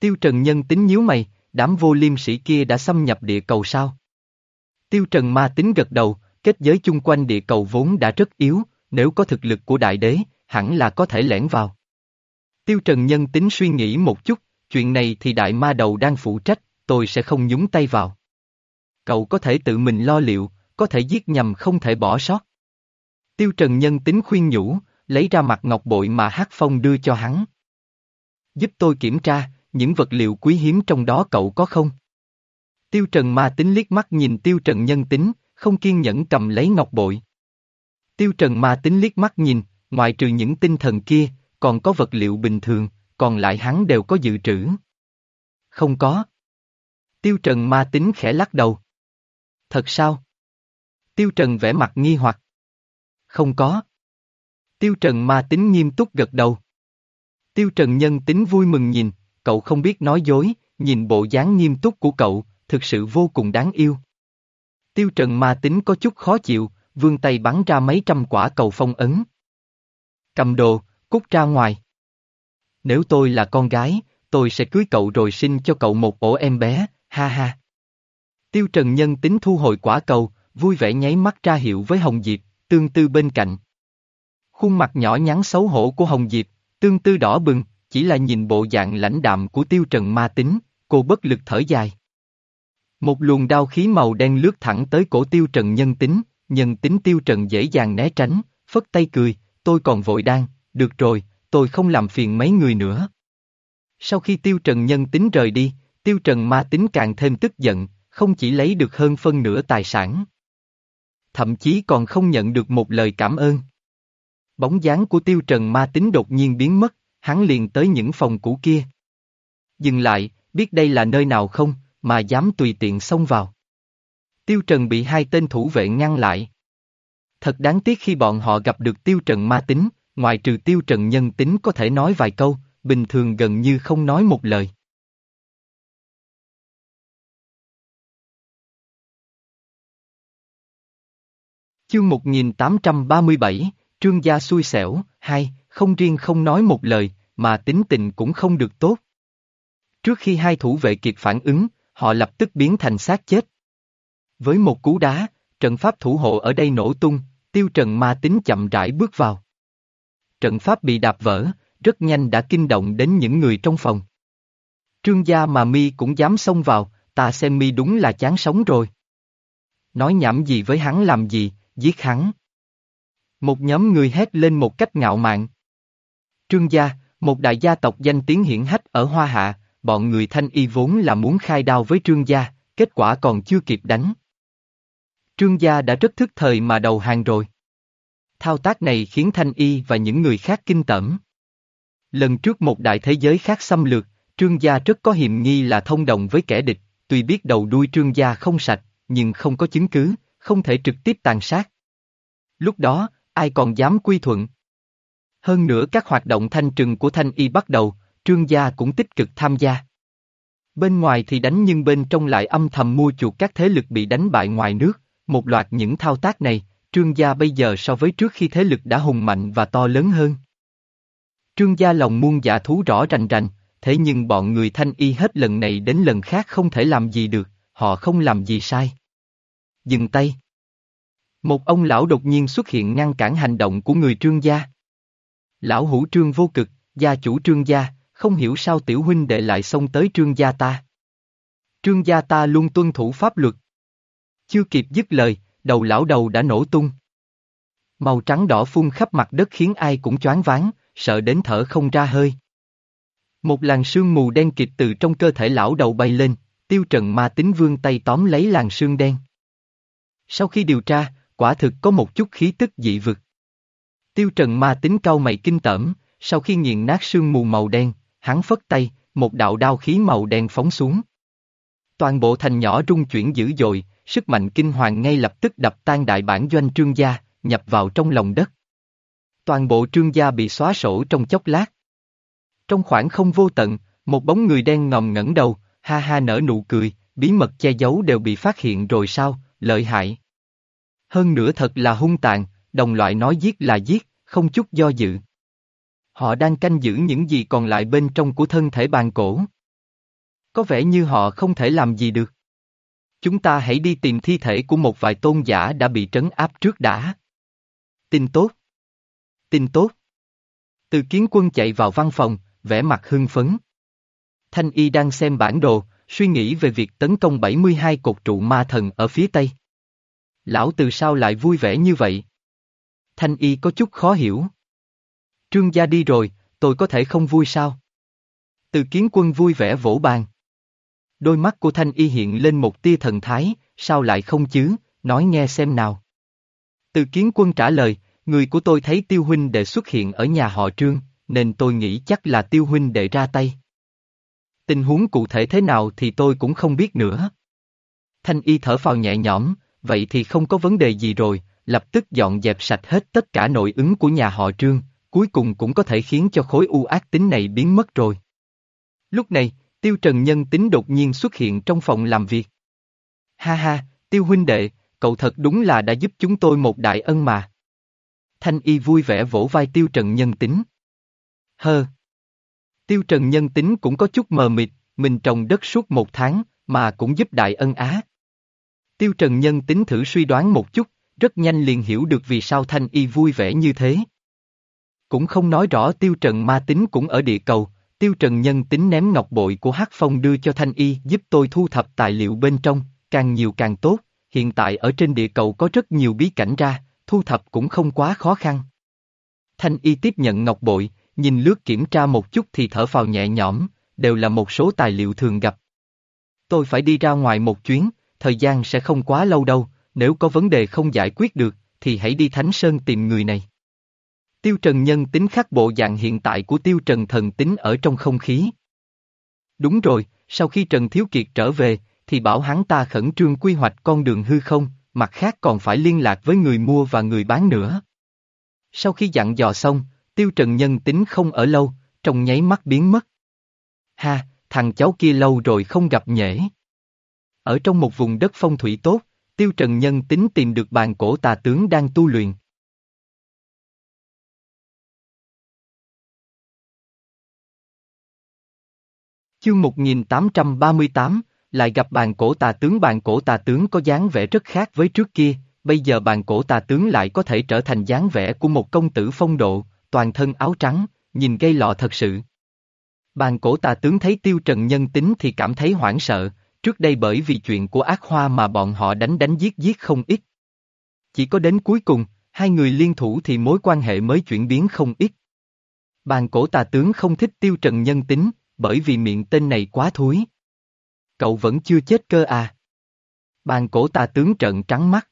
Tiêu Trần nhân tính nhíu mày, đám vô liêm sĩ kia đã xâm nhập địa cầu sao? Tiêu Trần ma tính gật đầu, kết giới chung quanh địa cầu vốn đã rất yếu, nếu có thực lực của đại đế, hẳn là có thể lẻn vào. Tiêu Trần nhân tính suy nghĩ một chút, chuyện này thì đại ma đầu đang phụ trách, tôi sẽ không nhúng tay vào. Cậu có thể tự mình lo liệu, có thể giết nhầm không thể bỏ sót. Tiêu Trần nhân tính khuyên nhủ, lấy ra mặt ngọc bội mà Hắc Phong đưa cho hắn. Giúp tôi kiểm tra, những vật liệu quý hiếm trong đó cậu có không? Tiêu Trần ma tính liếc mắt nhìn Tiêu Trần nhân tính, không kiên nhẫn cầm lấy ngọc bội. Tiêu Trần ma tính liếc mắt nhìn, ngoại trừ những tinh thần kia, còn có vật liệu bình thường, còn lại hắn đều có dự trữ. Không có. Tiêu Trần ma tính khẽ lắc đầu. Thật sao? Tiêu Trần vẽ mặt nghi hoặc. Không có. Tiêu Trần ma tính nghiêm túc gật đầu. Tiêu Trần nhân tính vui mừng nhìn, cậu không biết nói dối, nhìn bộ dáng nghiêm túc của cậu, thực sự vô cùng đáng yêu. Tiêu Trần ma tính có chút khó chịu, vươn tay bắn ra mấy trăm quả cầu phong ấn. Cầm đồ, cút ra ngoài. Nếu tôi là con gái, tôi sẽ cưới cậu rồi sinh cho cậu một ổ em bé, ha ha. Tiêu Trần nhân tính thu hồi quả cầu, vui vẻ nháy mắt ra hiệu với Hồng Diệp, tương tư bên cạnh. Khuôn mặt nhỏ nhắn xấu hổ của Hồng Diệp, tương tư đỏ bừng, chỉ là nhìn bộ dạng lãnh đạm của Tiêu Trần ma tính, cô bất lực thở dài. Một luồng đao khí màu đen lướt thẳng tới cổ Tiêu Trần nhân tính, nhân tính Tiêu Trần dễ dàng né tránh, phất tay cười, tôi còn vội đang, được rồi, tôi không làm phiền mấy người nữa. Sau khi Tiêu Trần nhân tính rời đi, Tiêu Trần ma tính càng thêm tức giận, không chỉ lấy được hơn phân nửa tài sản. Thậm chí còn không nhận được một lời cảm ơn. Bóng dáng của Tiêu Trần ma tính đột nhiên biến mất, hắn liền tới những phòng cũ kia. Dừng lại, biết đây là nơi nào không, mà dám tùy tiện xông vào. Tiêu Trần bị hai tên thủ vệ ngăn lại. Thật đáng tiếc khi bọn họ gặp được Tiêu Trần ma tính, ngoài trừ Tiêu Trần nhân tính có thể nói vài câu, bình thường gần như không nói một lời. Chương 1837, Trương gia xui xẻo, hai, không riêng không nói một lời, mà tính tình cũng không được tốt. Trước khi hai thủ vệ kịp phản ứng, họ lập tức biến thành xác chết. Với một cú đá, trận pháp thủ hộ ở đây nổ tung, tiêu trần ma tính chậm rãi bước vào. Trận pháp bị đạp vỡ, rất nhanh đã kinh động đến những người trong phòng. Trương gia mà mi cũng dám xông vào, ta xem mi đúng là chán sống rồi. Nói nhảm gì với hắn làm gì, giết hắn. Một nhóm người hét lên một cách ngạo mạn. Trương gia, một đại gia tộc danh tiếng hiển hách ở Hoa Hạ, bọn người thanh y vốn là muốn khai đao với trương gia, kết quả còn chưa kịp đánh. Trương gia đã rất thức thời mà đầu hàng rồi. Thao tác này khiến thanh y và những người khác kinh tởm. Lần trước một đại thế giới khác xâm lược, trương gia rất có hiểm nghi là thông đồng với kẻ địch, tuy biết đầu đuôi trương gia không sạch, nhưng không có chứng cứ, không thể trực tiếp tàn sát. Lúc đó, ai còn dám quy thuận? Hơn nữa các hoạt động thanh trừng của thanh y bắt đầu, trương gia cũng tích cực tham gia. Bên ngoài thì đánh nhưng bên trong lại âm thầm mua chuộc các thế lực bị đánh bại ngoài nước, một loạt những thao tác này, trương gia bây giờ so với trước khi thế lực đã hùng mạnh và to lớn hơn. Trương gia lòng muôn dạ thú rõ rành rành, thế nhưng bọn người thanh y hết lần này đến lần khác không thể làm gì được, họ không làm gì sai. Dừng tay. Một ông lão đột nhiên xuất hiện ngăn cản hành động của người trương gia. Lão hủ trương vô cực, gia chủ trương gia, không hiểu sao tiểu huynh đệ lại xông tới trương gia ta. Trương gia ta luôn tuân thủ pháp luật. Chưa kịp dứt lời, đầu lão đầu đã nổ tung. Màu trắng đỏ phun khắp mặt đất khiến ai cũng choáng váng, sợ đến thở không ra hơi. Một làn sương mù đen kịt từ trong cơ thể lão đầu bay lên, tiêu trần ma tính vương tay tóm lấy làn sương đen. Sau khi điều tra, quả thực có một chút khí tức dị vực. Tiêu trần ma tính cau mày kinh tởm, sau khi nghiền nát sương mù màu đen, hắn phất tay, một đạo đao khí màu đen phóng xuống. Toàn bộ thành nhỏ rung chuyển dữ dội, sức mạnh kinh hoàng ngay lập tức đập tan đại bản doanh trương gia, nhập vào trong lòng đất. Toàn bộ trương gia bị xóa sổ trong chốc lát. Trong khoảng không vô tận, một bóng người đen ngòm ngẩng đầu, ha ha nở nụ cười, bí mật che giấu đều bị phát hiện rồi sao, lợi hại. Hơn nữa thật là hung tàn, đồng loại nói giết là giết, không chút do dự. Họ đang canh giữ những gì còn lại bên trong của thân thể bàn cổ. Có vẻ như họ không thể làm gì được. Chúng ta hãy đi tìm thi thể của một vài tôn giả đã bị trấn áp trước đã. Tin tốt. Tin tốt. Từ kiến quân chạy vào văn phòng, vẻ mặt hưng phấn. Thanh y đang xem bản đồ, suy nghĩ về việc tấn công 72 cột trụ ma thần ở phía tây. Lão từ sao lại vui vẻ như vậy? Thanh y có chút khó hiểu. Trương gia đi rồi, tôi có thể không vui sao? Từ kiến quân vui vẻ vỗ bàn. Đôi mắt của Thanh y hiện lên một tia thần thái, sao lại không chứ, nói nghe xem nào. Từ kiến quân trả lời, người của tôi thấy tiêu huynh đệ xuất hiện ở nhà họ Trương, nên tôi nghĩ chắc là tiêu huynh đệ ra tay. Tình huống cụ thể thế nào thì tôi cũng không biết nữa. Thanh y thở phào nhẹ nhõm, vậy thì không có vấn đề gì rồi, lập tức dọn dẹp sạch hết tất cả nội ứng của nhà họ trương, cuối cùng cũng có thể khiến cho khối u ác tính này biến mất rồi. Lúc này, Tiêu Trần Nhân tính đột nhiên xuất hiện trong phòng làm việc. Ha ha, Tiêu huynh đệ, cậu thật đúng là đã giúp chúng tôi một đại ân mà. Thanh y vui vẻ vỗ vai Tiêu Trần Nhân tính. Hơ. Tiêu Trần Nhân tính cũng có chút mờ mịt, mình trồng đất suốt một tháng, mà cũng giúp đại ân á. Tiêu Trần Nhân tính thử suy đoán một chút, rất nhanh liền hiểu được vì sao Thanh Y vui vẻ như thế. Cũng không nói rõ Tiêu Trần ma tính cũng ở địa cầu, Tiêu Trần Nhân tính ném ngọc bội của Hắc Phong đưa cho Thanh Y giúp tôi thu thập tài liệu bên trong, càng nhiều càng tốt, hiện tại ở trên địa cầu có rất nhiều bí cảnh ra, thu thập cũng không quá khó khăn. Thanh Y tiếp nhận ngọc bội, nhìn lướt kiểm tra một chút thì thở phào nhẹ nhõm, đều là một số tài liệu thường gặp. Tôi phải đi ra ngoài một chuyến, thời gian sẽ không quá lâu đâu, nếu có vấn đề không giải quyết được, thì hãy đi Thánh Sơn tìm người này. Tiêu Trần nhân tính khắc bộ dạng hiện tại của Tiêu Trần thần tính ở trong không khí. Đúng rồi, sau khi Trần Thiếu Kiệt trở về, thì bảo hắn ta khẩn trương quy hoạch con đường hư không, mặt khác còn phải liên lạc với người mua và người bán nữa. Sau khi dặn dò xong, Tiêu Trần nhân tính không ở lâu, trong nháy mắt biến mất. Ha, thằng cháu kia lâu rồi không gặp nhễ. Ở trong một vùng đất phong thủy tốt, Tiêu Trần nhân tính tìm được bàn cổ tà tướng đang tu luyện. Chương 1838, lại gặp bàn cổ tà tướng bàn cổ tà tướng có dáng vẻ rất khác với trước kia, bây giờ bàn cổ tà tướng lại có thể trở thành dáng vẻ của một công tử phong độ, toàn thân áo trắng, nhìn gây lọ thật sự. Bàn cổ tà tướng thấy tiêu trần nhân tính thì cảm thấy hoảng sợ, trước đây bởi vì chuyện của ác hoa mà bọn họ đánh đánh giết giết không ít. Chỉ có đến cuối cùng, hai người liên thủ thì mối quan hệ mới chuyển biến không ít. Bàn cổ tà tướng không thích tiêu trần nhân tính, bởi vì miệng tên này quá thúi. Cậu vẫn chưa chết cơ à? Bàn cổ tà tướng trợn trắng mắt.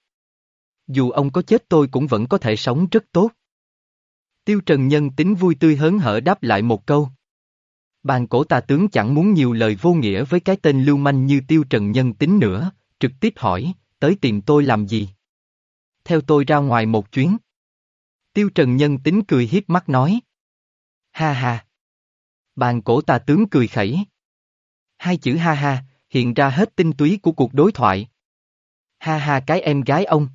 Dù ông có chết tôi cũng vẫn có thể sống rất tốt. Tiêu Trần Nhân tính vui tươi hớn hở đáp lại một câu. Bàn cổ tà tướng chẳng muốn nhiều lời vô nghĩa với cái tên lưu manh như Tiêu Trần Nhân tính nữa, trực tiếp hỏi, tới tìm tôi làm gì? Theo tôi ra ngoài một chuyến. Tiêu Trần Nhân tính cười hiếp mắt nói. Ha ha. Bàn cổ tà tướng cười khẩy. Hai chữ ha ha, hiện ra hết tinh túy của cuộc đối thoại. Ha ha cái em gái ông.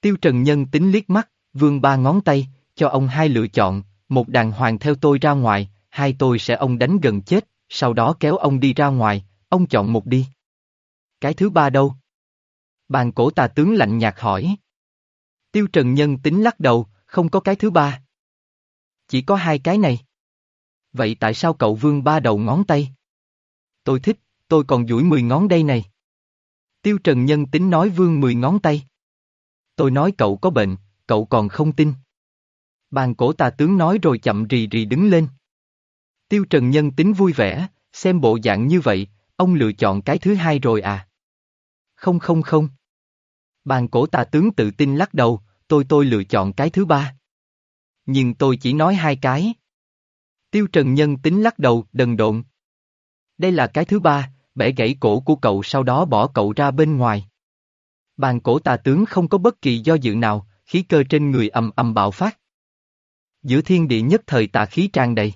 Tiêu Trần Nhân tính liếc mắt, vương ba ngón tay, cho ông hai lựa chọn, một đàng hoàng theo tôi ra ngoài, hai tôi sẽ ông đánh gần chết, sau đó kéo ông đi ra ngoài, ông chọn một đi. Cái thứ ba đâu? Bàn cổ tà tướng lạnh nhạt hỏi. Tiêu Trần Nhân tính lắc đầu, không có cái thứ ba. Chỉ có hai cái này. Vậy tại sao cậu vương ba đầu ngón tay? Tôi thích, tôi còn duỗi mười ngón đây này. Tiêu Trần Nhân tính nói vương mười ngón tay. Tôi nói cậu có bệnh, cậu còn không tin. Bàn cổ tà tướng nói rồi chậm rì rì đứng lên. Tiêu Trần Nhân tính vui vẻ, xem bộ dạng như vậy, ông lựa chọn cái thứ hai rồi à? Không không không. Bàn cổ tà tướng tự tin lắc đầu, tôi tôi lựa chọn cái thứ ba. Nhưng tôi chỉ nói hai cái. Tiêu Trần Nhân tính lắc đầu, đần độn. Đây là cái thứ ba, bẻ gãy cổ của cậu sau đó bỏ cậu ra bên ngoài. Bàn cổ tà tướng không có bất kỳ do dự nào, khí cơ trên người ầm ầm bạo phát. Giữa thiên địa nhất thời tà khí tràn đầy.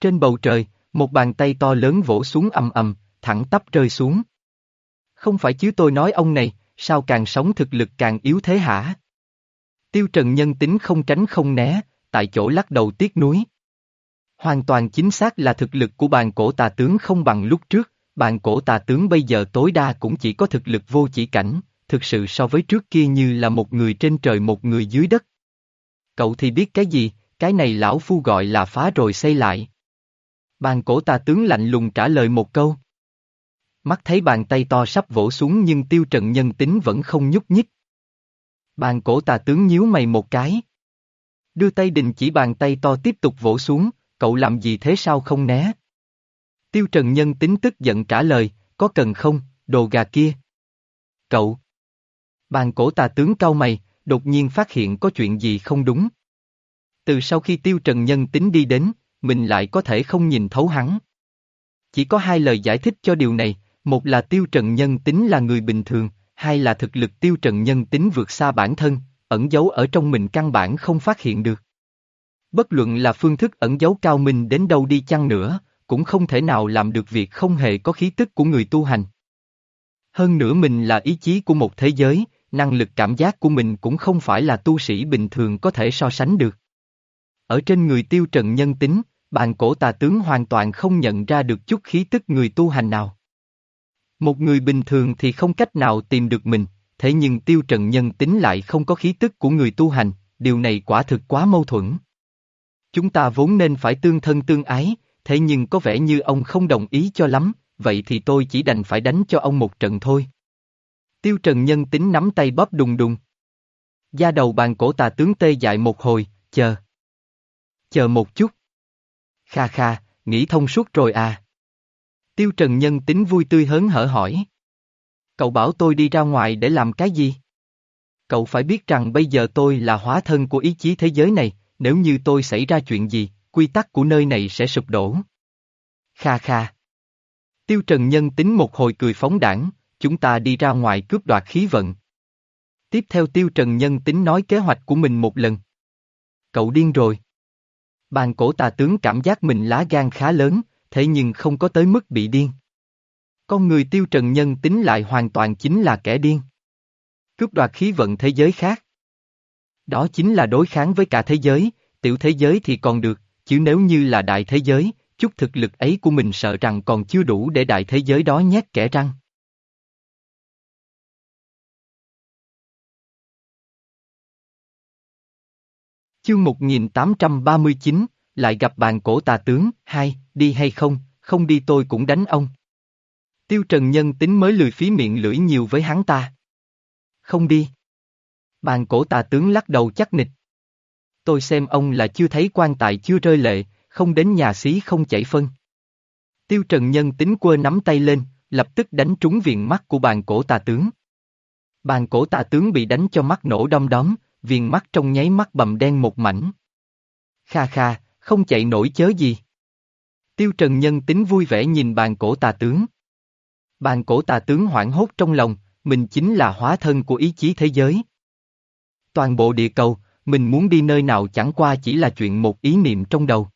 Trên bầu trời, một bàn tay to lớn vỗ xuống ầm ầm, thẳng tắp rơi xuống. Không phải chứ tôi nói ông này, sao càng sống thực lực càng yếu thế hả? Tiêu Trần nhân tính không tránh không né, tại chỗ lắc đầu tiếc nuối. Hoàn toàn chính xác là thực lực của bàn cổ tà tướng không bằng lúc trước, bàn cổ tà tướng bây giờ tối đa cũng chỉ có thực lực vô chỉ cảnh, thực sự so với trước kia như là một người trên trời một người dưới đất. Cậu thì biết cái gì, cái này lão phu gọi là phá rồi xây lại. Bàn cổ tà tướng lạnh lùng trả lời một câu. Mắt thấy bàn tay to sắp vỗ xuống nhưng tiêu trần nhân tính vẫn không nhúc nhích. Bàn cổ tà tướng nhíu mày một cái. Đưa tay đình chỉ bàn tay to tiếp tục vỗ xuống, cậu làm gì thế sao không né? Tiêu trần nhân tính tức giận trả lời, có cần không, đồ gà kia. Cậu. Bàn cổ tà tướng cau mày, đột nhiên phát hiện có chuyện gì không đúng. Từ sau khi tiêu trần nhân tính đi đến, mình lại có thể không nhìn thấu hắn. Chỉ có hai lời giải thích cho điều này, một là tiêu trần nhân tính là người bình thường, hai là thực lực tiêu trần nhân tính vượt xa bản thân, ẩn giấu ở trong mình căn bản không phát hiện được. Bất luận là phương thức ẩn giấu cao minh đến đâu đi chăng nữa, cũng không thể nào làm được việc không hề có khí tức của người tu hành. Hơn nữa mình là ý chí của một thế giới, năng lực cảm giác của mình cũng không phải là tu sĩ bình thường có thể so sánh được. Ở trên người tiêu trần nhân tính, bàn cổ tà tướng hoàn toàn không nhận ra được chút khí tức người tu hành nào. Một người bình thường thì không cách nào tìm được mình, thế nhưng tiêu trần nhân tính lại không có khí tức của người tu hành, điều này quả thực quá mâu thuẫn. Chúng ta vốn nên phải tương thân tương ái, thế nhưng có vẻ như ông không đồng ý cho lắm, vậy thì tôi chỉ đành phải đánh cho ông một trận thôi. Tiêu Trần Nhân tính nắm tay bóp đùng đùng. Da đầu bàn cổ tà tướng tê dại một hồi, chờ. Chờ một chút. Kha kha, nghĩ thông suốt rồi à. Tiêu Trần Nhân tính vui tươi hớn hở hỏi. Cậu bảo tôi đi ra ngoài để làm cái gì? Cậu phải biết rằng bây giờ tôi là hóa thân của ý chí thế giới này, nếu như tôi xảy ra chuyện gì, quy tắc của nơi này sẽ sụp đổ. Kha kha. Tiêu Trần Nhân tính một hồi cười phóng đảng, chúng ta đi ra ngoài cướp đoạt khí vận. Tiếp theo Tiêu Trần Nhân tính nói kế hoạch của mình một lần. Cậu điên rồi. Bàn cổ tà tướng cảm giác mình lá gan khá lớn, thế nhưng không có tới mức bị điên. Con người Tiêu Trần Nhân tính lại hoàn toàn chính là kẻ điên. Cướp đoạt khí vận thế giới khác. Đó chính là đối kháng với cả thế giới, tiểu thế giới thì còn được, chứ nếu như là đại thế giới, chút thực lực ấy của mình sợ rằng còn chưa đủ để đại thế giới đó nhét kẻ răng. Chương 1839, lại gặp bàn cổ tà tướng, hai, đi hay không, không đi tôi cũng đánh ông. Tiêu Trần Nhân tính mới lười phí miệng lưỡi nhiều với hắn ta. Không đi. Bàn cổ tà tướng lắc đầu chắc nịch. Tôi xem ông là chưa thấy quan tài chưa rơi lệ, không đến nhà xí không chảy phân. Tiêu Trần Nhân tính quơ nắm tay lên, lập tức đánh trúng viền mắt của bàn cổ tà tướng. Bàn cổ tà tướng bị đánh cho mắt nổ đom đóm, viền mắt trong nháy mắt bầm đen một mảnh. Kha kha, không chạy nổi chớ gì. Tiêu Trần Nhân tính vui vẻ nhìn bàn cổ tà tướng. Bàn cổ tà tướng hoảng hốt trong lòng, mình chính là hóa thân của ý chí thế giới. Toàn bộ địa cầu, mình muốn đi nơi nào chẳng qua chỉ là chuyện một ý niệm trong đầu.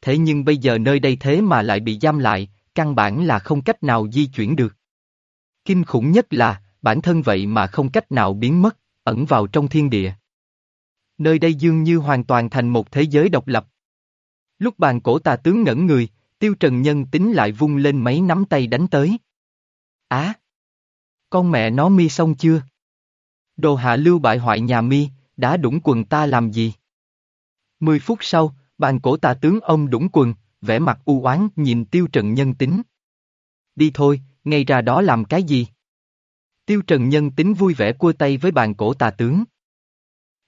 Thế nhưng bây giờ nơi đây thế mà lại bị giam lại, căn bản là không cách nào di chuyển được. Kinh khủng nhất là, bản thân vậy mà không cách nào biến mất, ẩn vào trong thiên địa. Nơi đây dường như hoàn toàn thành một thế giới độc lập. Lúc bàn cổ tà tướng ngẩn người, tiêu trần nhân tính lại vung lên mấy nắm tay đánh tới. Á! con mẹ nó mi xong chưa? Đồ hạ lưu bại hoại nhà mi, đã đũng quần ta làm gì? Mười phút sau, bàn cổ tà tướng ông đũng quần, vẻ mặt u oán nhìn tiêu trần nhân tính. Đi thôi, ngay ra đó làm cái gì? Tiêu trần nhân tính vui vẻ cua tay với bàn cổ tà tướng.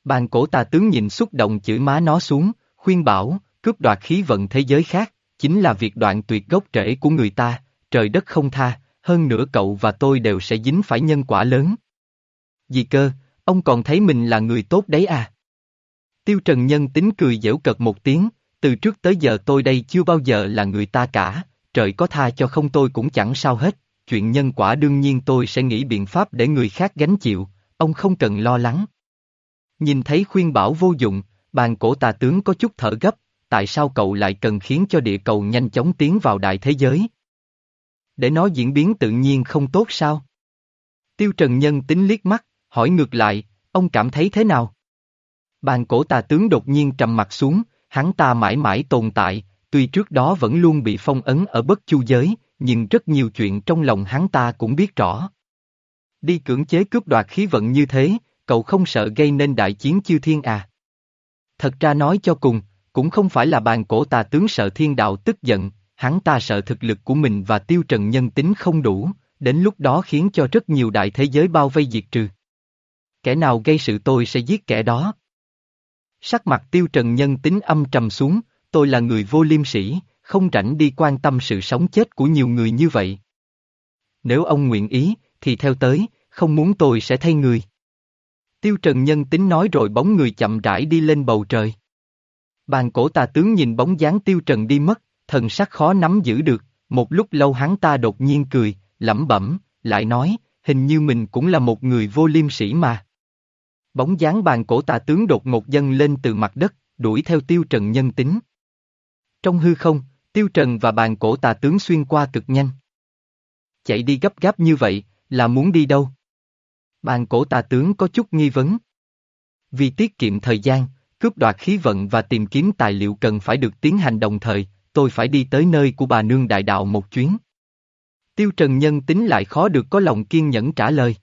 Bàn cổ tà tướng nhìn xúc động chửi má nó xuống, khuyên bảo, cướp đoạt khí vận thế giới khác, chính là việc đoạn tuyệt gốc rễ của người ta, trời đất không tha, hơn nữa cậu và tôi đều sẽ dính phải nhân quả lớn. Gì cơ, ông còn thấy mình là người tốt đấy à? Tiêu Trần Nhân tính cười dễu cợt một tiếng, từ trước tới giờ tôi đây chưa bao giờ là người ta cả, trời có tha cho không tôi cũng chẳng sao hết, chuyện nhân quả đương nhiên tôi sẽ nghĩ biện pháp để người khác gánh chịu, ông không cần lo lắng. Nhìn thấy khuyên bảo vô dụng, bàn cổ tà tướng có chút thở gấp, tại sao cậu lại cần khiến cho địa cầu nhanh chóng tiến vào đại thế giới? Để nó diễn biến tự nhiên không tốt sao? Tiêu Trần Nhân tính liếc mắt, hỏi ngược lại, ông cảm thấy thế nào? Bàn cổ tà tướng đột nhiên trầm mặt xuống, hắn ta mãi mãi tồn tại, tuy trước đó vẫn luôn bị phong ấn ở bất chu giới, nhưng rất nhiều chuyện trong lòng hắn ta cũng biết rõ. Đi cưỡng chế cướp đoạt khí vận như thế, cậu không sợ gây nên đại chiến chư thiên à? Thật ra nói cho cùng, cũng không phải là bàn cổ tà tướng sợ thiên đạo tức giận, hắn ta sợ thực lực của mình và tiêu trần nhân tính không đủ, đến lúc đó khiến cho rất nhiều đại thế giới bao vây diệt trừ. Kẻ nào gây sự tôi sẽ giết kẻ đó. Sắc mặt tiêu trần nhân tính âm trầm xuống, tôi là người vô liêm sĩ, không rảnh đi quan tâm sự sống chết của nhiều người như vậy. Nếu ông nguyện ý, thì theo tới, không muốn tôi sẽ thay người. Tiêu trần nhân tính nói rồi bóng người chậm rãi đi lên bầu trời. Bàn cổ tà tướng nhìn bóng dáng tiêu trần đi mất, thần sắc khó nắm giữ được, một lúc lâu hắn ta đột nhiên cười, lẩm bẩm, lại nói, hình như mình cũng là một người vô liêm sĩ mà. Bóng dáng bàn cổ tà tướng đột ngột dâng lên từ mặt đất, đuổi theo tiêu trần nhân tính. Trong hư không, tiêu trần và bàn cổ tà tướng xuyên qua cực nhanh. Chạy đi gấp gáp như vậy, là muốn đi đâu? Bàn cổ tà tướng có chút nghi vấn. Vì tiết kiệm thời gian, cướp đoạt khí vận và tìm kiếm tài liệu cần phải được tiến hành đồng thời, tôi phải đi tới nơi của bà nương đại đạo một chuyến. Tiêu Trần Nhân tính lại khó được có lòng kiên nhẫn trả lời.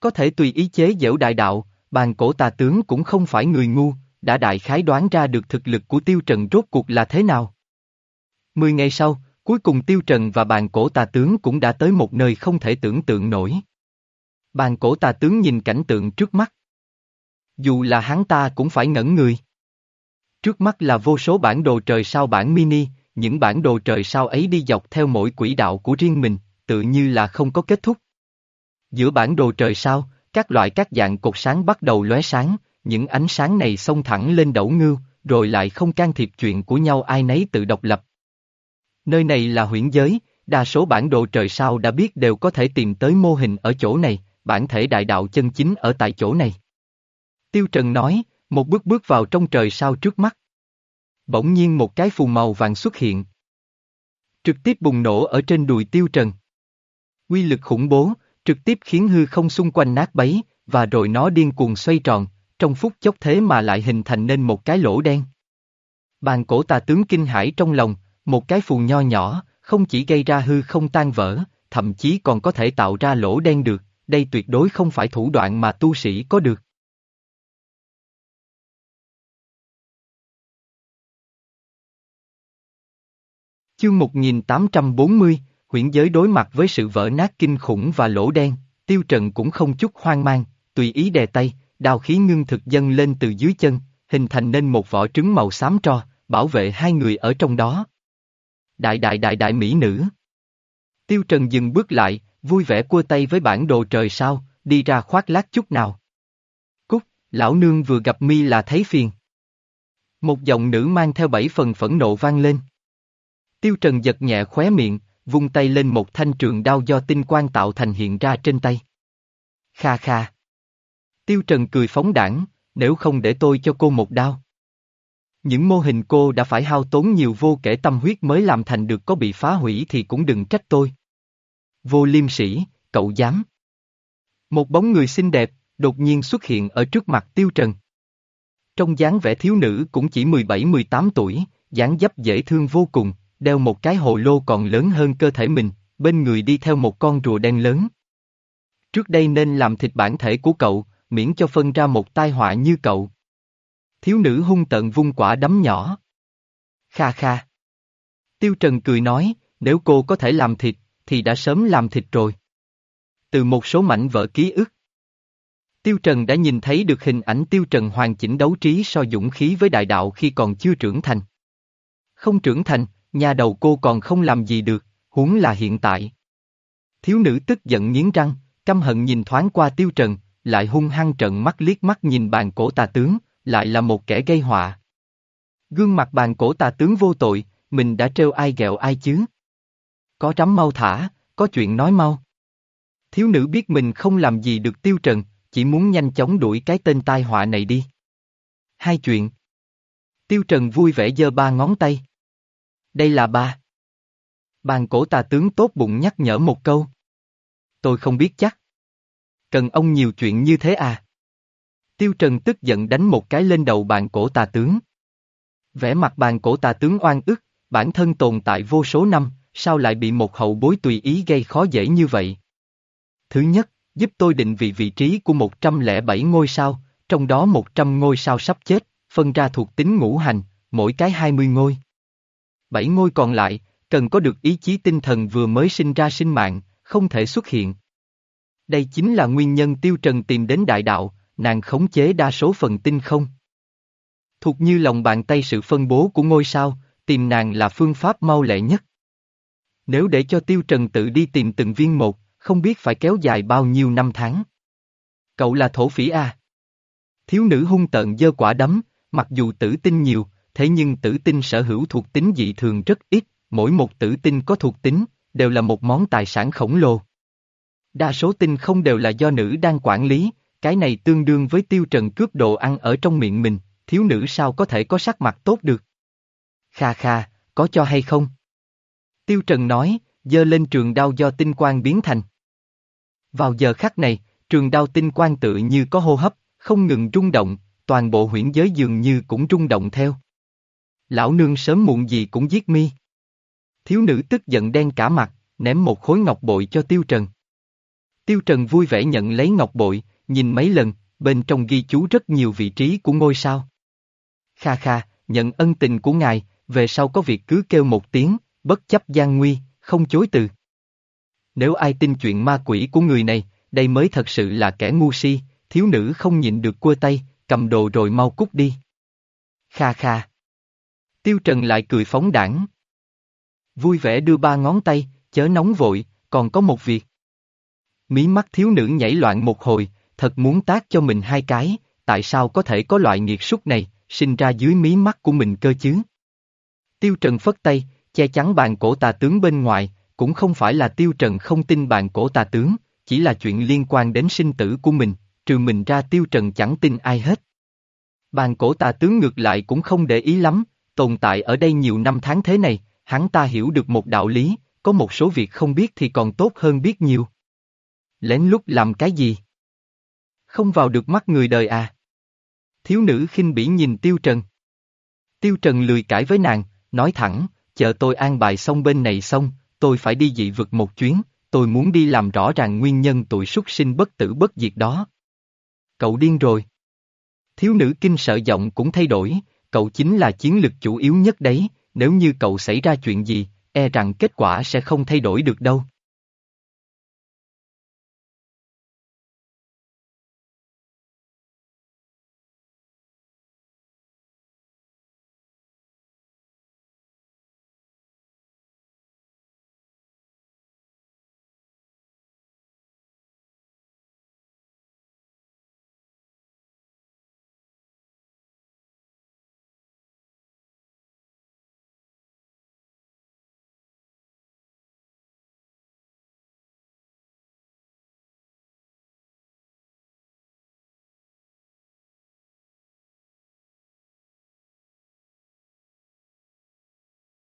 Có thể tùy ý chế giễu đại đạo, bàn cổ tà tướng cũng không phải người ngu, đã đại khái đoán ra được thực lực của Tiêu Trần rốt cuộc là thế nào. Mười ngày sau, cuối cùng Tiêu Trần và bàn cổ tà tướng cũng đã tới một nơi không thể tưởng tượng nổi. Bàn cổ tà tướng nhìn cảnh tượng trước mắt. Dù là hắn ta cũng phải ngẩn người. Trước mắt là vô số bản đồ trời sao bản mini, những bản đồ trời sao ấy đi dọc theo mỗi quỹ đạo của riêng mình, tự như là không có kết thúc. Giữa bản đồ trời sao, các loại các dạng cột sáng bắt đầu lóe sáng, những ánh sáng này xông thẳng lên đẩu ngưu, rồi lại không can thiệp chuyện của nhau ai nấy tự độc lập. Nơi này là huyễn giới, đa số bản đồ trời sao đã biết đều có thể tìm tới mô hình ở chỗ này, bản thể đại đạo chân chính ở tại chỗ này. Tiêu Trần nói, một bước bước vào trong trời sao trước mắt. Bỗng nhiên một cái phù màu vàng xuất hiện. Trực tiếp bùng nổ ở trên đùi Tiêu Trần. Quy lực khủng bố, trực tiếp khiến hư không xung quanh nát bấy, và rồi nó điên cuồng xoay tròn, trong phút chốc thế mà lại hình thành nên một cái lỗ đen. Bàn cổ tà tướng kinh hãi trong lòng, một cái phù nho nhỏ, không chỉ gây ra hư không tan vỡ, thậm chí còn có thể tạo ra lỗ đen được, đây tuyệt đối không phải thủ đoạn mà tu sĩ có được. Chương 1840, huyễn giới đối mặt với sự vỡ nát kinh khủng và lỗ đen, tiêu trần cũng không chút hoang mang, tùy ý đè tay, đào khí ngưng thực dâng lên từ dưới chân, hình thành nên một vỏ trứng màu xám tro, bảo vệ hai người ở trong đó. Đại đại đại đại mỹ nữ. Tiêu Trần dừng bước lại, vui vẻ cua tay với bản đồ trời sao, đi ra khoác lác chút nào. Cúc, lão nương vừa gặp mi là thấy phiền. Một giọng nữ mang theo bảy phần phẫn nộ vang lên. Tiêu Trần giật nhẹ khóe miệng, vung tay lên một thanh trường đao do tinh quang tạo thành hiện ra trên tay. Kha kha. Tiêu Trần cười phóng đảng, nếu không để tôi cho cô một đao. Những mô hình cô đã phải hao tốn nhiều vô kể tâm huyết mới làm thành được có bị phá hủy thì cũng đừng trách tôi. Vô liêm sĩ, cậu dám. Một bóng người xinh đẹp, đột nhiên xuất hiện ở trước mặt Tiêu Trần. Trong dáng vẻ thiếu nữ cũng chỉ 17-18 tuổi, dáng dấp dễ thương vô cùng, đeo một cái hồ lô còn lớn hơn cơ thể mình, bên người đi theo một con rùa đen lớn. Trước đây nên làm thịt bản thể của cậu, miễn cho phân ra một tai họa như cậu. Thiếu nữ hung tợn vung quả đấm nhỏ. Kha kha. Tiêu Trần cười nói, nếu cô có thể làm thịt, thì đã sớm làm thịt rồi. Từ một số mảnh vỡ ký ức. Tiêu Trần đã nhìn thấy được hình ảnh Tiêu Trần hoàn chỉnh đấu trí so dũng khí với đại đạo khi còn chưa trưởng thành. Không trưởng thành, nhà đầu cô còn không làm gì được, huống là hiện tại. Thiếu nữ tức giận nghiến răng, căm hận nhìn thoáng qua Tiêu Trần, lại hung hăng trận mắt liếc mắt nhìn bàn cổ tà tướng, lại là một kẻ gây họa. Gương mặt bàn cổ tà tướng vô tội, mình đã trêu ai ghẹo ai chứ? Có rắm mau thả, có chuyện nói mau. Thiếu nữ biết mình không làm gì được tiêu trần, chỉ muốn nhanh chóng đuổi cái tên tai họa này đi. Hai chuyện. Tiêu trần vui vẻ giơ ba ngón tay. Đây là ba. Bàn cổ tà tướng tốt bụng nhắc nhở một câu. Tôi không biết chắc. Cần ông nhiều chuyện như thế à? Tiêu Trần tức giận đánh một cái lên đầu bàn cổ tà tướng. Vẽ mặt bàn cổ tà tướng oan ức, bản thân tồn tại vô số năm, sao lại bị một hậu bối tùy ý gây khó dễ như vậy? Thứ nhất, giúp tôi định vị vị trí của 107 ngôi sao, trong đó 100 ngôi sao sắp chết, phân ra thuộc tính ngũ hành, mỗi cái 20 ngôi. Bảy ngôi còn lại, cần có được ý chí tinh thần vừa mới sinh ra sinh mạng, không thể xuất hiện. Đây chính là nguyên nhân Tiêu Trần tìm đến đại đạo, nàng khống chế đa số phần tinh không. Thuộc như lòng bàn tay sự phân bố của ngôi sao, tìm nàng là phương pháp mau lẹ nhất. Nếu để cho Tiêu Trần tự đi tìm từng viên một, không biết phải kéo dài bao nhiêu năm tháng. Cậu là thổ phỉ à? Thiếu nữ hung tợn dơ quả đấm, mặc dù tử tinh nhiều, thế nhưng tử tinh sở hữu thuộc tính dị thường rất ít, mỗi một tử tinh có thuộc tính, đều là một món tài sản khổng lồ. Đa số tinh không đều là do nữ đang quản lý, cái này tương đương với tiêu trần cướp đồ ăn ở trong miệng mình, thiếu nữ sao có thể có sắc mặt tốt được. Kha kha, có cho hay không? Tiêu trần nói, dơ lên trường đao do tinh quang biến thành. Vào giờ khắc này, trường đao tinh quang tự như có hô hấp, không ngừng rung động, toàn bộ huyễn giới dường như cũng rung động theo. Lão nương sớm muộn gì cũng giết mi. Thiếu nữ tức giận đen cả mặt, ném một khối ngọc bội cho Tiêu Trần. Tiêu Trần vui vẻ nhận lấy ngọc bội, nhìn mấy lần, bên trong ghi chú rất nhiều vị trí của ngôi sao. Kha kha, nhận ân tình của ngài, về sau có việc cứ kêu một tiếng, bất chấp gian nguy, không chối từ. Nếu ai tin chuyện ma quỷ của người này, đây mới thật sự là kẻ ngu si, thiếu nữ không nhịn được cua tay, cầm đồ rồi mau cút đi. Kha kha. Tiêu Trần lại cười phóng đảng. Vui vẻ đưa ba ngón tay, chớ nóng vội, còn có một việc. Mí mắt thiếu nữ nhảy loạn một hồi, thật muốn tác cho mình hai cái, tại sao có thể có loại nghiệt súc này, sinh ra dưới mí mắt của mình cơ chứ? Tiêu Trần phất tay, che chắn bàn cổ tà tướng bên ngoài, cũng không phải là Tiêu Trần không tin bàn cổ tà tướng, chỉ là chuyện liên quan đến sinh tử của mình, trừ mình ra Tiêu Trần chẳng tin ai hết. Bàn cổ tà tướng ngược lại cũng không để ý lắm, tồn tại ở đây nhiều năm tháng thế này, hắn ta hiểu được một đạo lý, có một số việc không biết thì còn tốt hơn biết nhiều. Lén lút làm cái gì? Không vào được mắt người đời à? Thiếu nữ khinh bỉ nhìn Tiêu Trần. Tiêu Trần lười cãi với nàng, nói thẳng, chờ tôi an bài xong bên này xong, tôi phải đi dị vực một chuyến, tôi muốn đi làm rõ ràng nguyên nhân tụi súc sinh bất tử bất diệt đó. Cậu điên rồi. Thiếu nữ kinh sợ giọng cũng thay đổi, cậu chính là chiến lực chủ yếu nhất đấy, nếu như cậu xảy ra chuyện gì, e rằng kết quả sẽ không thay đổi được đâu.